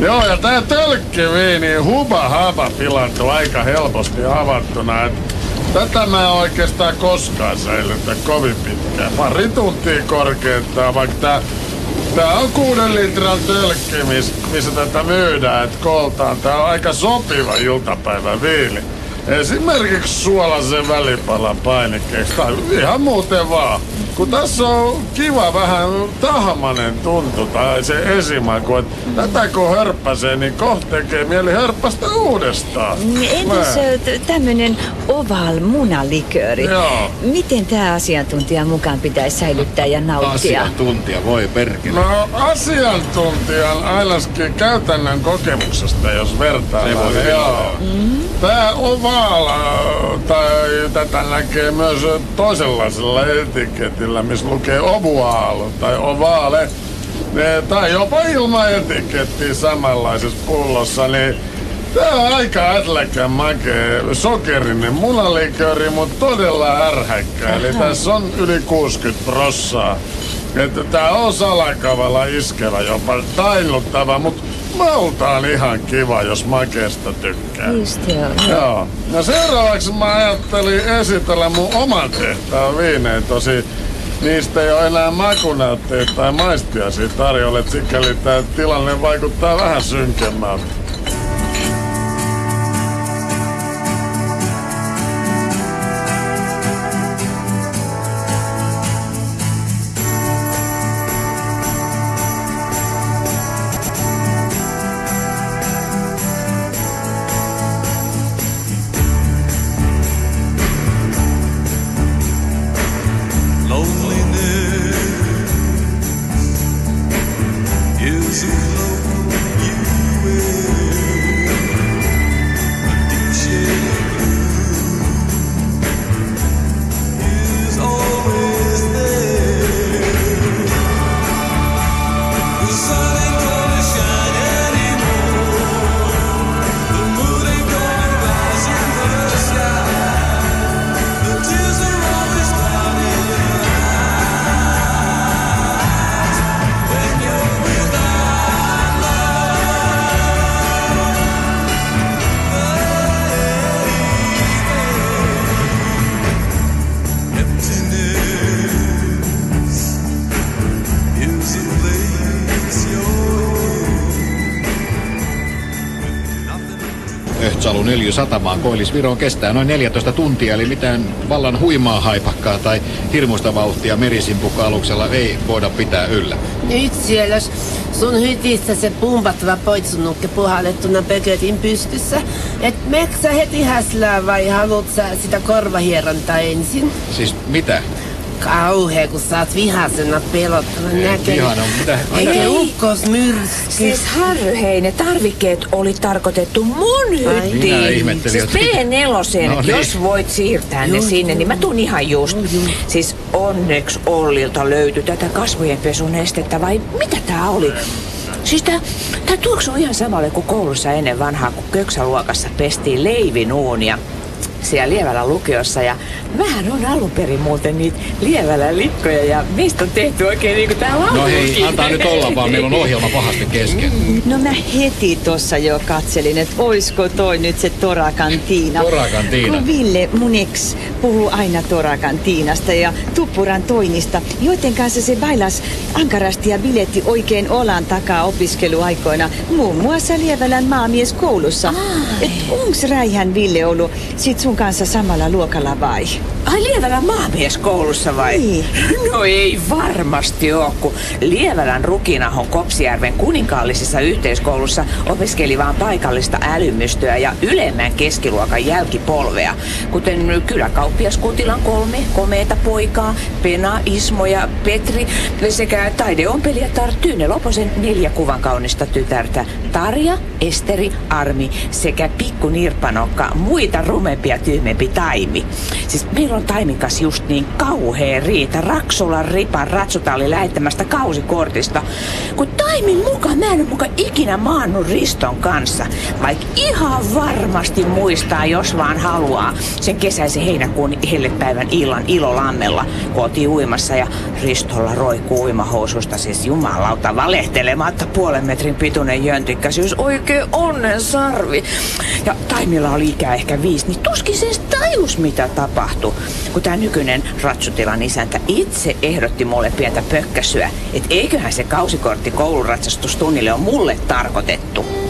[SPEAKER 10] Joo, ja tää tölkkiviini huba haba pilattu aika helposti avattuna. Et tätä mä en oikeastaan koskaan säilytä kovin pitkään. Pari tuntia korkeintaan, vaikka tää Tää on kuuden litran tölkki, miss, missä tätä myydään, et kooltaan. Tää on aika sopiva iltapäivän viili. Esimerkiksi suolaisen välipalan painikkeeksi tai ihan muuten vaan. Kun tässä on kiva vähän tahmanen tuntu tai se esimaku, että tätä kun hörppäsee, niin kohta tekee mieli hörppästä uudestaan.
[SPEAKER 7] Entäs
[SPEAKER 10] Mä-
[SPEAKER 7] ö, tämmönen oval munalikööri?
[SPEAKER 10] Joo.
[SPEAKER 7] Miten tämä asiantuntijan mukaan pitäisi säilyttää ja nauttia?
[SPEAKER 3] Asiantuntija, voi perkele.
[SPEAKER 10] No asiantuntijan ailaskin käytännön kokemuksesta, jos vertaa.
[SPEAKER 3] Se voi
[SPEAKER 10] Joo. Tää ovaala, tai tätä näkee myös toisenlaisella etiketillä, missä lukee ovuaalo tai ovaale. Tai jopa ilman etikettiä samanlaisessa pullossa, niin Tää on aika ätläkän makee, sokerinen munalikööri, mutta todella ärhäkkä. Eli tässä on yli 60 prossaa. Että tää on salakavalla iskevä, jopa tainuttava, mutta maultaan ihan kiva, jos makeesta tykkää.
[SPEAKER 7] Just joo.
[SPEAKER 10] Joo. No seuraavaksi mä ajattelin esitellä mun oman tehtaan viineen. Tosi niistä ei ole enää makunäytteitä tai maistiaisia tarjolla, sikäli tää tilanne vaikuttaa vähän synkemmältä.
[SPEAKER 3] Vuosalun öljysatamaan Koillis Viroon kestää noin 14 tuntia, eli mitään vallan huimaa haipakkaa tai hirmuista vauhtia merisimpukka-aluksella ei voida pitää yllä.
[SPEAKER 2] Nyt siellä sun hytissä se pumpattava poitsunukke puhallettuna pökötin pystyssä. Et meksä heti häslää vai haluat sä sitä korvahierontaa ensin?
[SPEAKER 3] Siis mitä?
[SPEAKER 2] Kauhea, kun sä oot vihasena pelottavan näköinen.
[SPEAKER 3] vihana, mitä?
[SPEAKER 2] Eikä
[SPEAKER 1] Ei.
[SPEAKER 2] ukkos myrsky.
[SPEAKER 1] Siis Harry, hei, ne tarvikkeet oli tarkoitettu mun hyttiin. Siis
[SPEAKER 3] että-
[SPEAKER 1] B4,
[SPEAKER 3] No niin.
[SPEAKER 1] jos voit siirtää ne
[SPEAKER 2] Joo,
[SPEAKER 1] sinne, niin mä tuun ihan just. Siis onneksi Ollilta löytyi tätä kasvojenpesun estettä, vai mitä tää oli? Siis tää, tää tuoksuu ihan samalle kuin koulussa ennen vanhaa, kun köksäluokassa pestiin leivinuunia siellä Lievälän lukiossa ja vähän on alun perin muuten niitä Lievälän likkoja ja niistä on tehty oikein niinku tää
[SPEAKER 3] No hei,
[SPEAKER 1] laulukin.
[SPEAKER 3] antaa nyt olla vaan, meillä on ohjelma pahasti kesken.
[SPEAKER 7] No mä heti tossa jo katselin, että oisko toi nyt se Torakantiina.
[SPEAKER 3] Torakantiina.
[SPEAKER 7] Kun Ville, mun ex, puhuu aina Torakantiinasta ja Tuppuran Toinista, joiden kanssa se bailas ankarasti ja biletti oikein olan takaa opiskeluaikoina, muun muassa Lievälän maamieskoulussa. Et onks Räihän Ville ollut sit sun kanssa samalla luokalla vai?
[SPEAKER 1] Ai Lievälän maamieskoulussa vai?
[SPEAKER 7] Niin.
[SPEAKER 1] No ei varmasti oo, kun Lievälän Rukinahon Kopsijärven kuninkaallisessa yhteiskoulussa opiskeli vaan paikallista älymystöä ja ylemmän keskiluokan jälkipolvea, kuten kyläkauppias Kutilan kolme komeeta poikaa, Pena, Ismo ja Petri sekä taideompelijatar Tyyne Loposen neljä kuvan kaunista tytärtä, Tarja, Esteri, Armi sekä pikku Nirpanokka, muita rumempia tyhmempi Taimi. Siis meillä on Taimin kanssa just niin kauhea riita Raksulan ripan ratsutalli lähettämästä kausikortista. Kun Taimin mukaan mä en muka ikinä maannut Riston kanssa. Vaikka ihan varmasti muistaa, jos vaan haluaa, sen kesäisen heinäkuun hellepäivän illan ilolammella, kun oltiin uimassa ja Ristolla roikkuu uimahoususta, siis jumalauta valehtelematta puolen metrin pituinen siis oikein onnen sarvi. Ja Taimilla oli ikää ehkä viisi, niin tuskin se tajus, mitä tapahtui. Kun tämä nykyinen ratsutilan isäntä itse ehdotti mulle pientä pökkäsyä, että eiköhän se kausikortti kouluratsastustunnille on mulle tarkoitettu.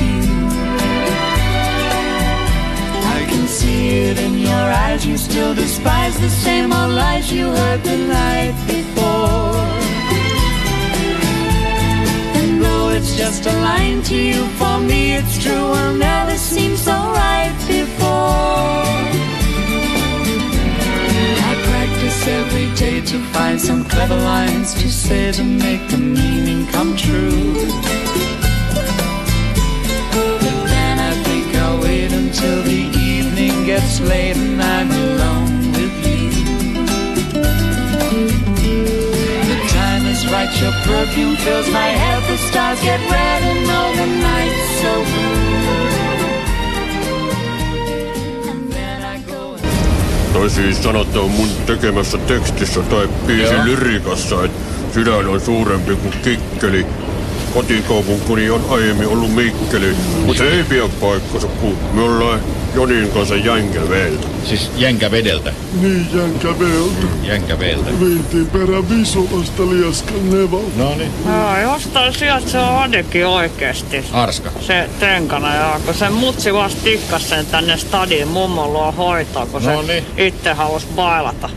[SPEAKER 6] see it in your eyes, you still despise the same old lies you heard the night before. And though it's just a line to you, for me it's true, will never seem so right before. I practice every day to find some clever lines to say to make the meaning come true. But then I think I'll wait until the gets late and I'm alone with you. The time is right, your perfume fills my head, the stars get red and all the night's so blue. And then I go
[SPEAKER 5] Tai siis sanotaan mun tekemässä tekstissä tai biisin
[SPEAKER 3] Joo.
[SPEAKER 5] lyrikassa, että sydän on suurempi kuin kikkeli. Kotikaupunkuni on aiemmin ollut Mikkeli, mutta se ei pidä paikkansa, kun me ollaan Jonin kanssa Jänkäveeltä.
[SPEAKER 3] Siis Jänkävedeltä.
[SPEAKER 10] Niin, jänkäveeltä.
[SPEAKER 3] Jänkäveeltä.
[SPEAKER 10] Viitiin perä Visolasta Liaskan Nevalta.
[SPEAKER 3] No niin.
[SPEAKER 4] Joo, jostain sieltä se on ainakin oikeesti.
[SPEAKER 3] Arska.
[SPEAKER 4] Se tenkana, ja kun se mutsi vaan tikkas sen tänne stadiin mummon luo hoitoon, kun se
[SPEAKER 3] No niin.
[SPEAKER 4] itse halusi bailata.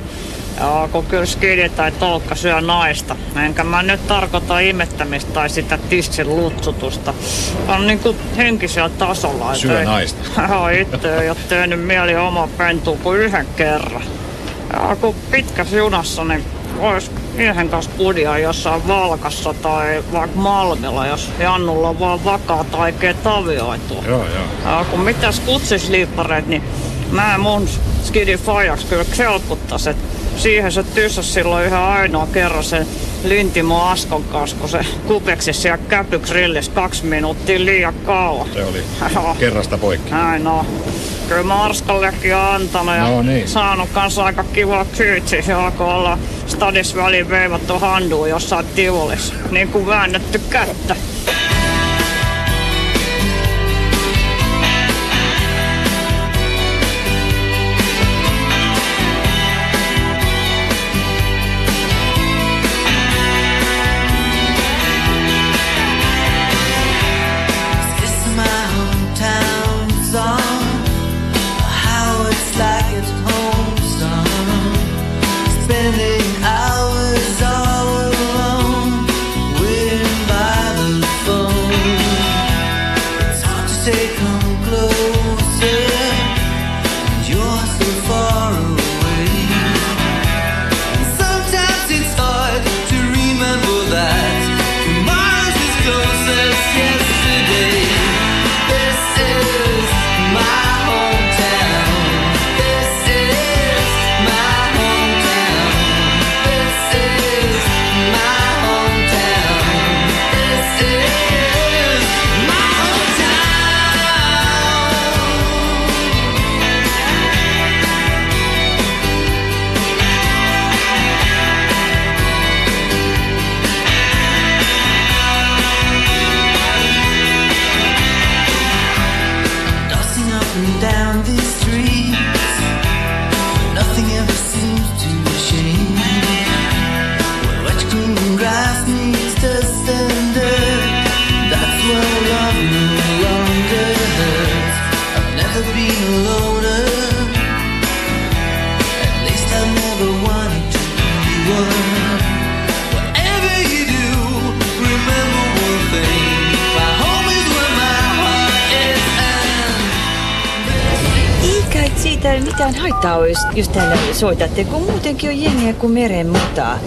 [SPEAKER 4] Joo, kun kyllä skidi tai tolkka syö naista. Enkä mä nyt tarkoita imettämistä tai sitä tissin lutsutusta. On niinku henkisellä tasolla.
[SPEAKER 3] Syö
[SPEAKER 4] ei-
[SPEAKER 3] naista.
[SPEAKER 4] Joo, itse ei ole tehnyt mieli oma pentuun kuin yhden kerran. Ja kun pitkässä junassa, niin vois yhden kanssa kudia jossain Valkassa tai vaikka Malmilla, jos Jannulla on vaan vakaa taikea tavioitua.
[SPEAKER 3] Joo, joo.
[SPEAKER 4] Ja kun mitäs kutsisliippareet, niin mä mun skidin fajaksi kyllä kelputtais, et siihen se tyssäs silloin ihan ainoa kerran sen Lyntimo Askon kanssa, kun se kupeksi siellä käpygrillis kaksi minuuttia liian kauan.
[SPEAKER 3] Se oli kerrasta poikki.
[SPEAKER 4] Näin no. Kyllä Marskallekin on antanut ja
[SPEAKER 3] No niin.
[SPEAKER 4] saanut kanssa aika kiva kyyti. Ja alkoi olla stadis väliin veivattu handuun jossain tivolissa. Niin kuin väännetty kättä.
[SPEAKER 7] Jos täällä soitatte, kun muutenkin on jengiä kuin meren mutaa.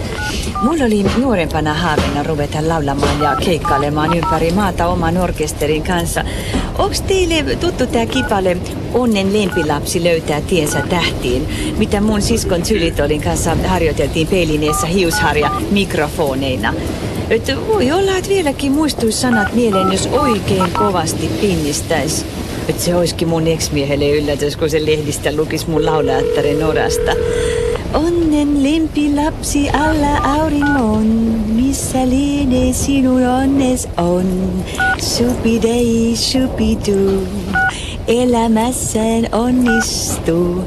[SPEAKER 7] Mulla oli nuorempana haaveena ruveta laulamaan ja keikkailemaan ympäri maata oman orkesterin kanssa. Onks teille tuttu tää kipale Onnen lempilapsi löytää tiensä tähtiin, mitä mun siskon Sylitolin kanssa harjoiteltiin peilineessä hiusharja mikrofoneina? Et voi olla, että vieläkin muistuis sanat mieleen, jos oikein kovasti pinnistäis. Et se olisikin mun ex-miehelle yllätys, kun se lehdistä lukis mun laulajattaren orasta. Onnen lempilapsi alla auringon, missä lienee sinun onnes on. Supidei, supidu, elämässään onnistuu.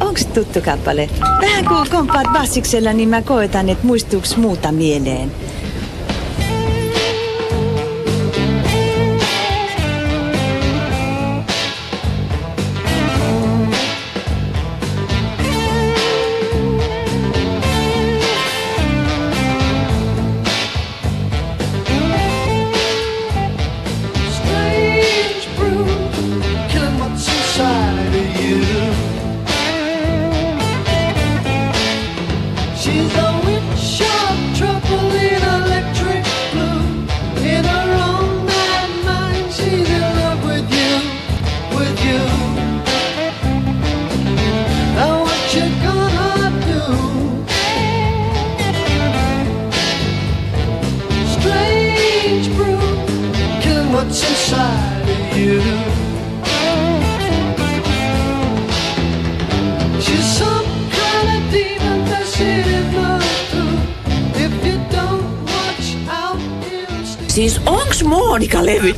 [SPEAKER 7] Onks tuttu kappale? Vähän kun kompaat bassiksella, niin mä koetan, että muistuuks muuta mieleen.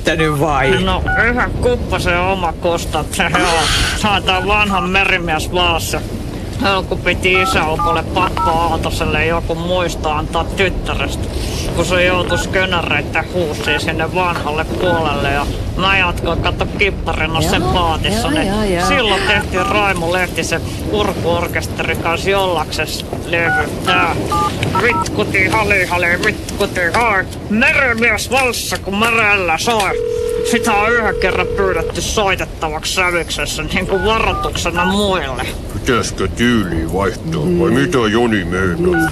[SPEAKER 1] Levyttänyt vai?
[SPEAKER 4] No, yhden kuppasen oma kostat. Joo, taitaa vanhan merimies valassa. Kun piti isäukolle Pappa Aaltoselle joku muista antaa tyttärestä, kun se joutui skönäreitten huusiin sinne vanhalle puolelle. Ja mä jatkoin katso kipparina sen
[SPEAKER 1] Joo,
[SPEAKER 4] paatissa. niin
[SPEAKER 1] joo, joo.
[SPEAKER 4] Silloin tehtiin Raimo Lehtisen urkuorkesteri kanssa jollaksessa levy. Tää vitkuti hali hali vitkuti hai. Meremies valssa kun merellä soi. Sitä on yhden kerran pyydetty soitettavaksi sävyksessä niin kuin varoituksena muille.
[SPEAKER 5] Pitäisikö tyyliä vaihtaa vai mitä Joni meinaa?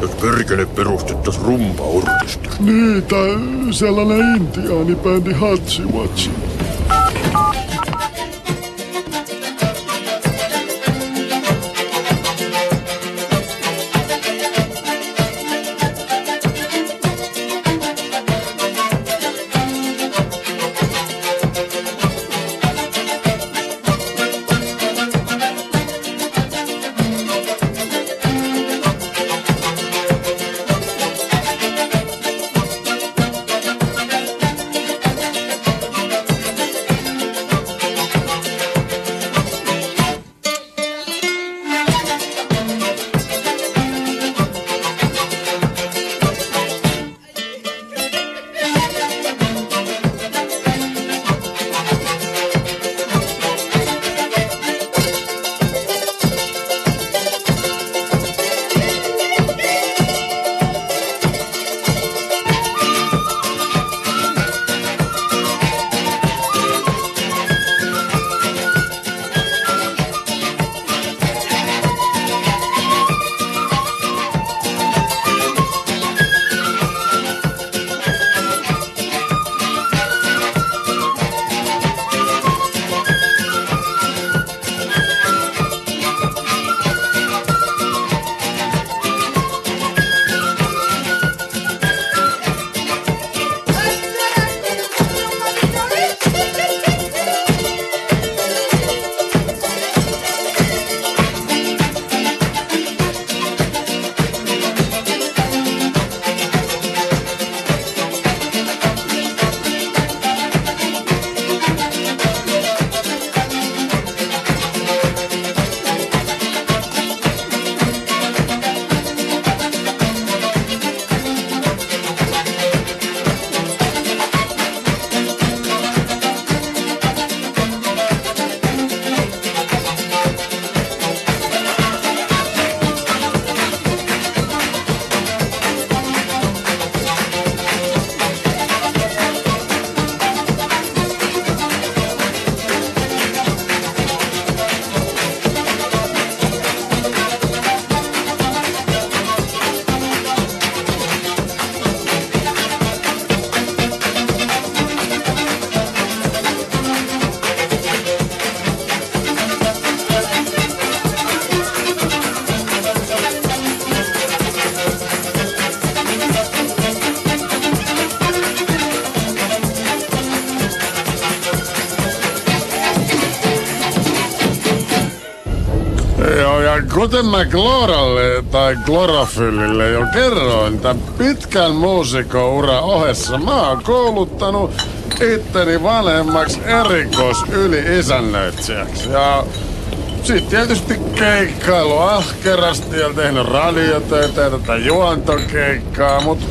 [SPEAKER 5] Jos perkele perustettais rumpaorkesteri.
[SPEAKER 10] Niin, tai sellainen intiaanibändi Hatsiwatsi. Kuten mä Gloralle tai Glorofyllille jo kerroin, tämän pitkän muusikkoura ohessa mä oon kouluttanut itteni vanhemmaksi erikois yli isännöitsijäksi. Ja sitten tietysti keikkailu ahkerasti ja tehnyt radiotöitä ja tätä juontokeikkaa, mutta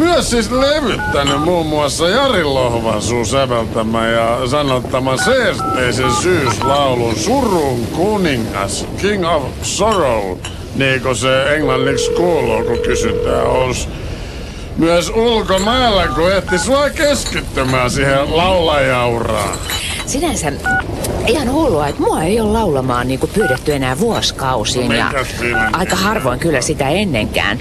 [SPEAKER 10] myös siis levyttänyt muun muassa Jari Lohvansuun säveltämä ja sanottama seesteisen syyslaulun Surun kuningas, King of Sorrow, niin kuin se englanniksi kuuluu, kun kysytään olisi myös ulkomailla, kun ehti sua keskittymään siihen laulajauraan.
[SPEAKER 1] Sinänsä ihan hullua, että mua ei ole laulamaan niin kuin pyydetty enää vuosikausiin ja
[SPEAKER 10] Mikäs siinä?
[SPEAKER 1] aika harvoin kyllä sitä ennenkään.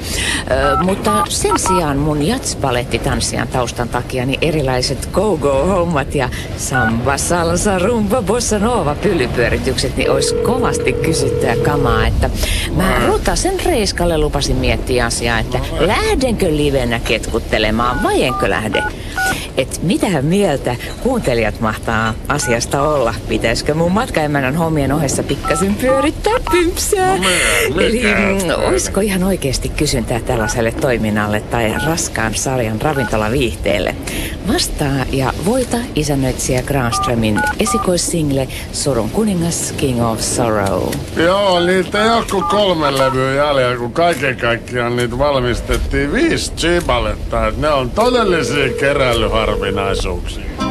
[SPEAKER 1] Ö, mutta sen sijaan mun jatspaletti-tanssijan taustan takia niin erilaiset go-go-hommat ja samba, salsa, rumba, bossa nova pylypyöritykset niin olisi kovasti kysyttyä kamaa, että mä Rutasen Reiskalle lupasin miettiä asiaa, että lähdenkö livenä ketkuttelemaan vai enkö lähde. Et mitähän mieltä kuuntelijat mahtaa asiasta olla? Pitäisikö mun matkaemännän hommien ohessa pikkasen pyörittää pympsää?
[SPEAKER 10] No me-
[SPEAKER 1] Eli mm, olisiko ihan oikeasti kysyntää tällaiselle toiminnalle tai raskaan sarjan ravintolaviihteelle? Vastaa ja voita isännöitsijä Granströmin esikoissingle Surun kuningas King of Sorrow.
[SPEAKER 10] Joo, niitä kuin kolme levyä jäljellä, kun kaiken kaikkiaan niitä valmistettiin viisi chibaletta. Et ne on todellisia
[SPEAKER 14] I'm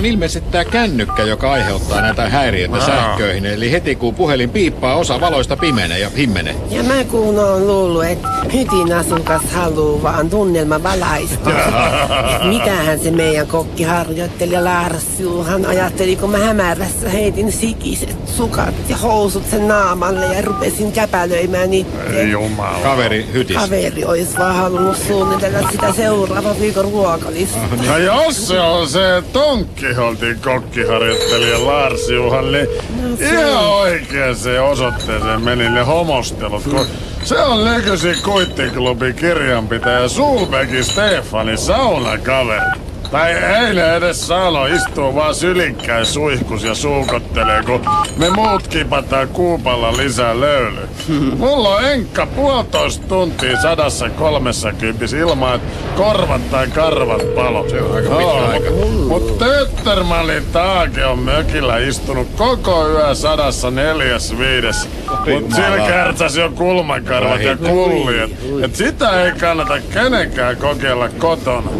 [SPEAKER 14] on,
[SPEAKER 3] se on ilmeisesti tämä kännykkä, joka aiheuttaa näitä häiriöitä
[SPEAKER 2] Aa.
[SPEAKER 3] sähköihin. Eli heti kun puhelin piippaa, osa valoista pimenee ja himmenee.
[SPEAKER 2] Ja mä kun oon luullut, että hytin asukas haluu vaan tunnelma valaistua. Mitähän se meidän kokkiharjoittelija Lars Juhan ajatteli, kun mä hämärässä heitin sikiset sukat ja housut sen naamalle ja rupesin käpälöimään itse.
[SPEAKER 10] Ei jumala.
[SPEAKER 3] Kaveri hytis.
[SPEAKER 2] Kaveri ois vaan halunnut suunnitella sitä seuraavan viikon ruokalista.
[SPEAKER 10] No jos se on se Tonkkiholtin kokkiharjoittelija Lars Juhan, niin ihan oikeaan osoitteeseen meni ne homostelut, kun se on nykyisin kuittiklubi kirjanpitäjä Sulbeckin Stefani saunakaveri. Tai ei ne edes sano, istuu vaan sylikkäin suihkus ja suukottelee, kun me muut kipataan kuupalla lisää löylyä. Mulla on enkka puolitoista tuntia sadassa kolmessa kympis ilman, että korvat tai karvat palo. Se on
[SPEAKER 3] aika pitkä aika.
[SPEAKER 10] Mut Töttermanin taake on mökillä istunut koko yö sadassa neljäs viides. Mut sillä kärtsäs jo kulmakarvat ja kulliet. Et sitä ei kannata kenenkään kokeilla kotona.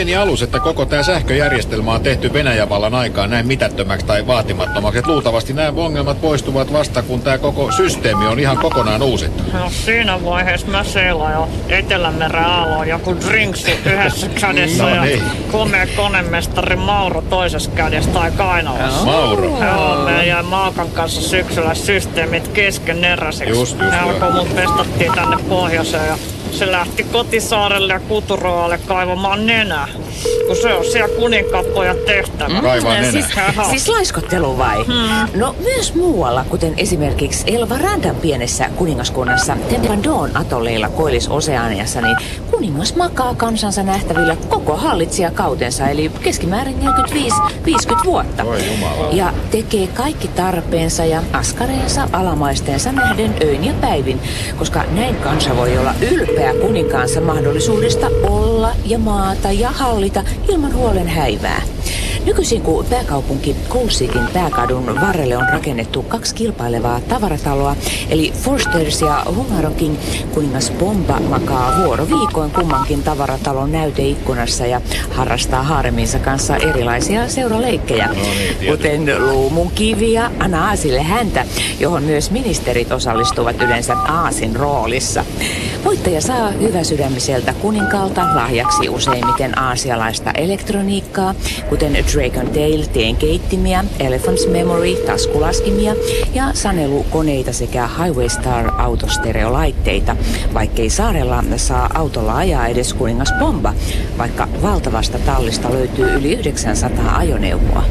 [SPEAKER 3] Pieni alus, että koko tämä sähköjärjestelmä on tehty Venäjän vallan aikaan näin mitättömäksi tai vaatimattomaksi. Et luultavasti nämä ongelmat poistuvat vasta, kun tämä koko systeemi on ihan kokonaan uusittu.
[SPEAKER 4] No siinä vaiheessa mä seilaan jo Etelämeren aaloon joku drinksu yhdessä kädessä
[SPEAKER 3] No
[SPEAKER 4] ja
[SPEAKER 3] niin.
[SPEAKER 4] komea konemestari Mauro toisessa kädessä tai kainalossa.
[SPEAKER 3] Mauro?
[SPEAKER 4] Joo, me jäi Maakan kanssa syksyllä systeemit keskeneräiseksi.
[SPEAKER 3] Just, just,
[SPEAKER 4] Ne
[SPEAKER 3] joo.
[SPEAKER 4] alkoi mun testattiin tänne pohjoiseen ja se lähti kotisaarelle ja Kuturoalle kaivamaan nenää. Kun se on siellä kuninkappoja tehtävä.
[SPEAKER 1] Siis, siis laiskottelu vai?
[SPEAKER 4] Hmm.
[SPEAKER 1] No myös muualla, kuten esimerkiksi Elva Randan pienessä kuningaskunnassa Tempandon atolleilla Koillis-Oseaniassa, niin kuningas makaa kansansa nähtävillä koko hallitsijakautensa, eli keskimäärin 45-50 vuotta.
[SPEAKER 3] Oi jumala.
[SPEAKER 1] Ja tekee kaikki tarpeensa ja askareensa alamaistensa nähden öin ja päivin, koska näin kansa voi olla ylpeä kuninkaansa mahdollisuudesta olla ja maata ja hallita ilman huolen häivää. Nykyisin kun pääkaupunki Kulsikin pääkadun varrelle on rakennettu kaksi kilpailevaa tavarataloa, eli Forsters ja Hungarokin kuningas Bomba makaa vuoroviikoin kummankin tavaratalon näyteikkunassa ja harrastaa haareminsa kanssa erilaisia seuraleikkejä, kuten luumun kivi ja Anna Aasille häntä, johon myös ministerit osallistuvat yleensä Aasin roolissa. Voittaja saa hyväsydämiseltä kuninkaalta lahjaksi useimmiten aasialaista elektroniikkaa, kuten Dragon Tail teenkeittimiä, Elephant's Memory taskulaskimia ja sanelukoneita sekä Highway Star autostereolaitteita, vaikkei saarella saa autolla ajaa edes kuningas Bomba, vaikka valtavasta tallista löytyy yli 900 ajoneuvoa.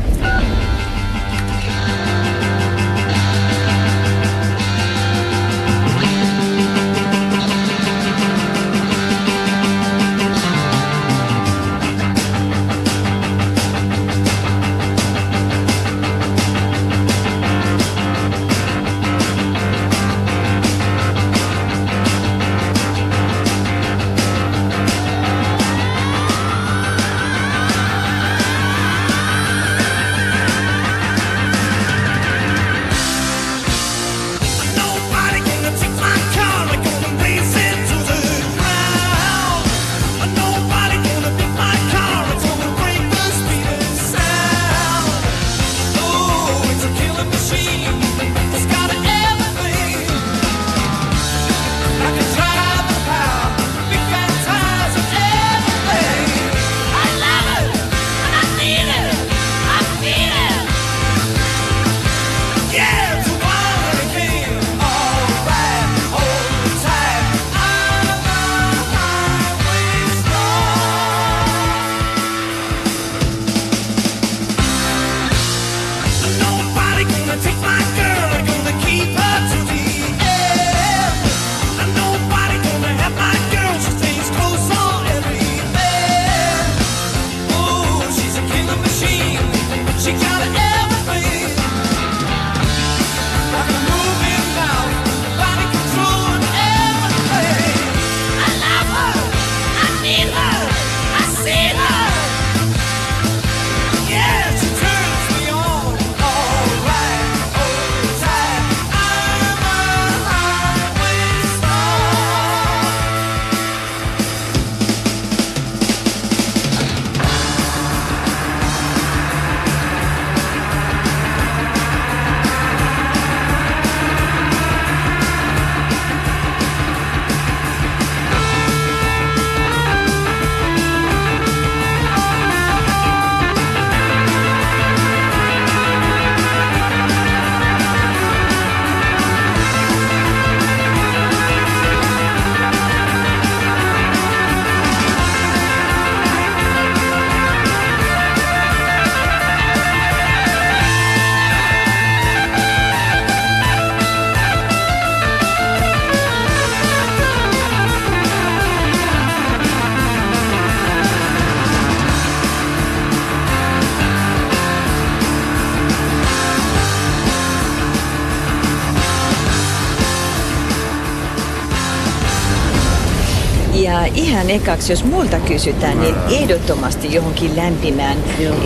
[SPEAKER 7] Ihan ekaksi, jos multa kysytään, niin ehdottomasti johonkin lämpimään.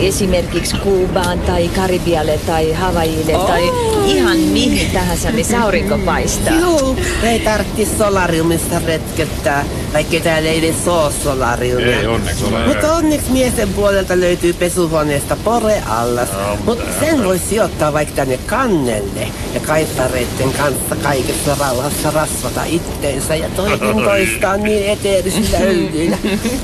[SPEAKER 7] Esimerkiksi Kuubaan tai Karibialle tai Havaijille
[SPEAKER 2] Oh.
[SPEAKER 7] tai ihan mihin tahansa, missä aurinko paistaa.
[SPEAKER 2] Joo, ei tarvitse solariumissa retkettää. Vaikka täällä ei edes oo solariumia.
[SPEAKER 3] Ei onneksi ole.
[SPEAKER 2] Mutta onneksi miesten puolelta löytyy pesuhuoneesta pore-allas. Mutta sen voi sijoittaa vaikka tänne kannelle ja kaipareiden kanssa kaikessa rauhassa rasvata itteensä ja toinen toistaan niin eteerisillä öljyillä.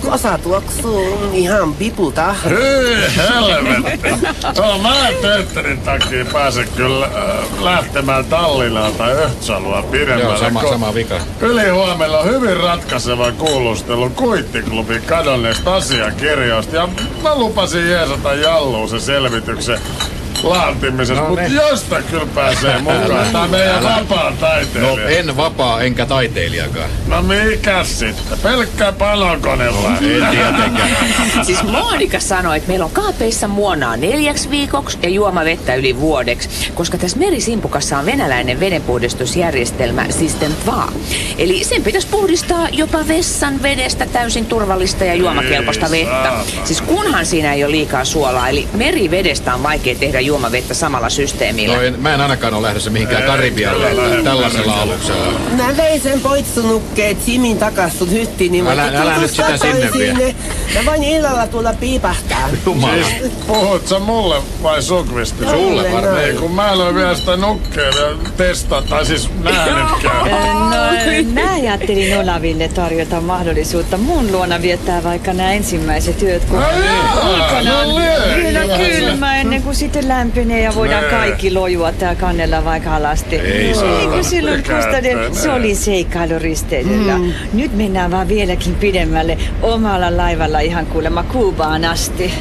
[SPEAKER 2] Osa tuoksuu ihan piputa.
[SPEAKER 10] Hyi helvetti. No mä en takia pääse kyllä äh, lähtemään Tallinnaan tai Öhtsalua pidemmälle.
[SPEAKER 3] Joo, sama, sama vika.
[SPEAKER 10] Yli huomenna on hyvin ratkaiseva kuulustelu Kuittiklubin kadonneesta asiakirjoista. Ja mä lupasin jeesata Jalluun se selvityksen laatimisessa,
[SPEAKER 3] No
[SPEAKER 10] mutta
[SPEAKER 3] niin.
[SPEAKER 10] josta kyllä pääsee mukaan. Tää on meidän
[SPEAKER 3] Älä.
[SPEAKER 10] vapaa
[SPEAKER 3] No
[SPEAKER 10] taiteilija.
[SPEAKER 3] en vapaa enkä taiteilijakaan.
[SPEAKER 10] No mikäs sitten? Pelkkä palokone vai?
[SPEAKER 3] En tietenkään.
[SPEAKER 1] Siis Monika sanoi, että meillä on kaapeissa muonaa neljäksi viikoksi ja juomavettä yli vuodeksi, koska tässä merisimpukassa on venäläinen vedenpuhdistusjärjestelmä System 2. Eli sen pitäisi puhdistaa jopa vessan vedestä täysin turvallista ja juomakelpoista
[SPEAKER 10] Ei
[SPEAKER 1] vettä. Siis kunhan siinä ei ole liikaa suolaa, eli merivedestä on vaikea tehdä juomavettä samalla systeemillä.
[SPEAKER 3] No en, mä en ainakaan ole lähdössä mihinkään Karibialle tällaisella aluksella.
[SPEAKER 2] Mä vein sen poitsunukkeet Simin takastut hyttiin, niin
[SPEAKER 3] Älä-
[SPEAKER 2] mä
[SPEAKER 3] älä nyt sitä sinne vie.
[SPEAKER 2] Mä voin illalla tulla piipahtaa.
[SPEAKER 3] Jumala.
[SPEAKER 10] Siis puhut sä mulle vai Sukvistille?
[SPEAKER 3] Sulle varmaan.
[SPEAKER 10] Ei, kun mä en ole vielä sitä nukkeja vielä testata, tai siis nähnytkään.
[SPEAKER 7] No, mä ajattelin Olaville tarjota mahdollisuutta mun luona viettää vaikka nämä ensimmäiset yöt, kun ulkona on
[SPEAKER 10] no niin.
[SPEAKER 7] vielä kylmä ennen kuin sitten lämpenee ja voidaan
[SPEAKER 10] Nee.
[SPEAKER 7] kaikki lojua tää kannella vaikka alasti.
[SPEAKER 3] Ei saa.
[SPEAKER 7] Kuin silloin Kustaden, se oli seikkailuristeilyllä. Nyt mennään vaan vieläkin pidemmälle omalla laivalla ihan kuulemma Kuubaan asti.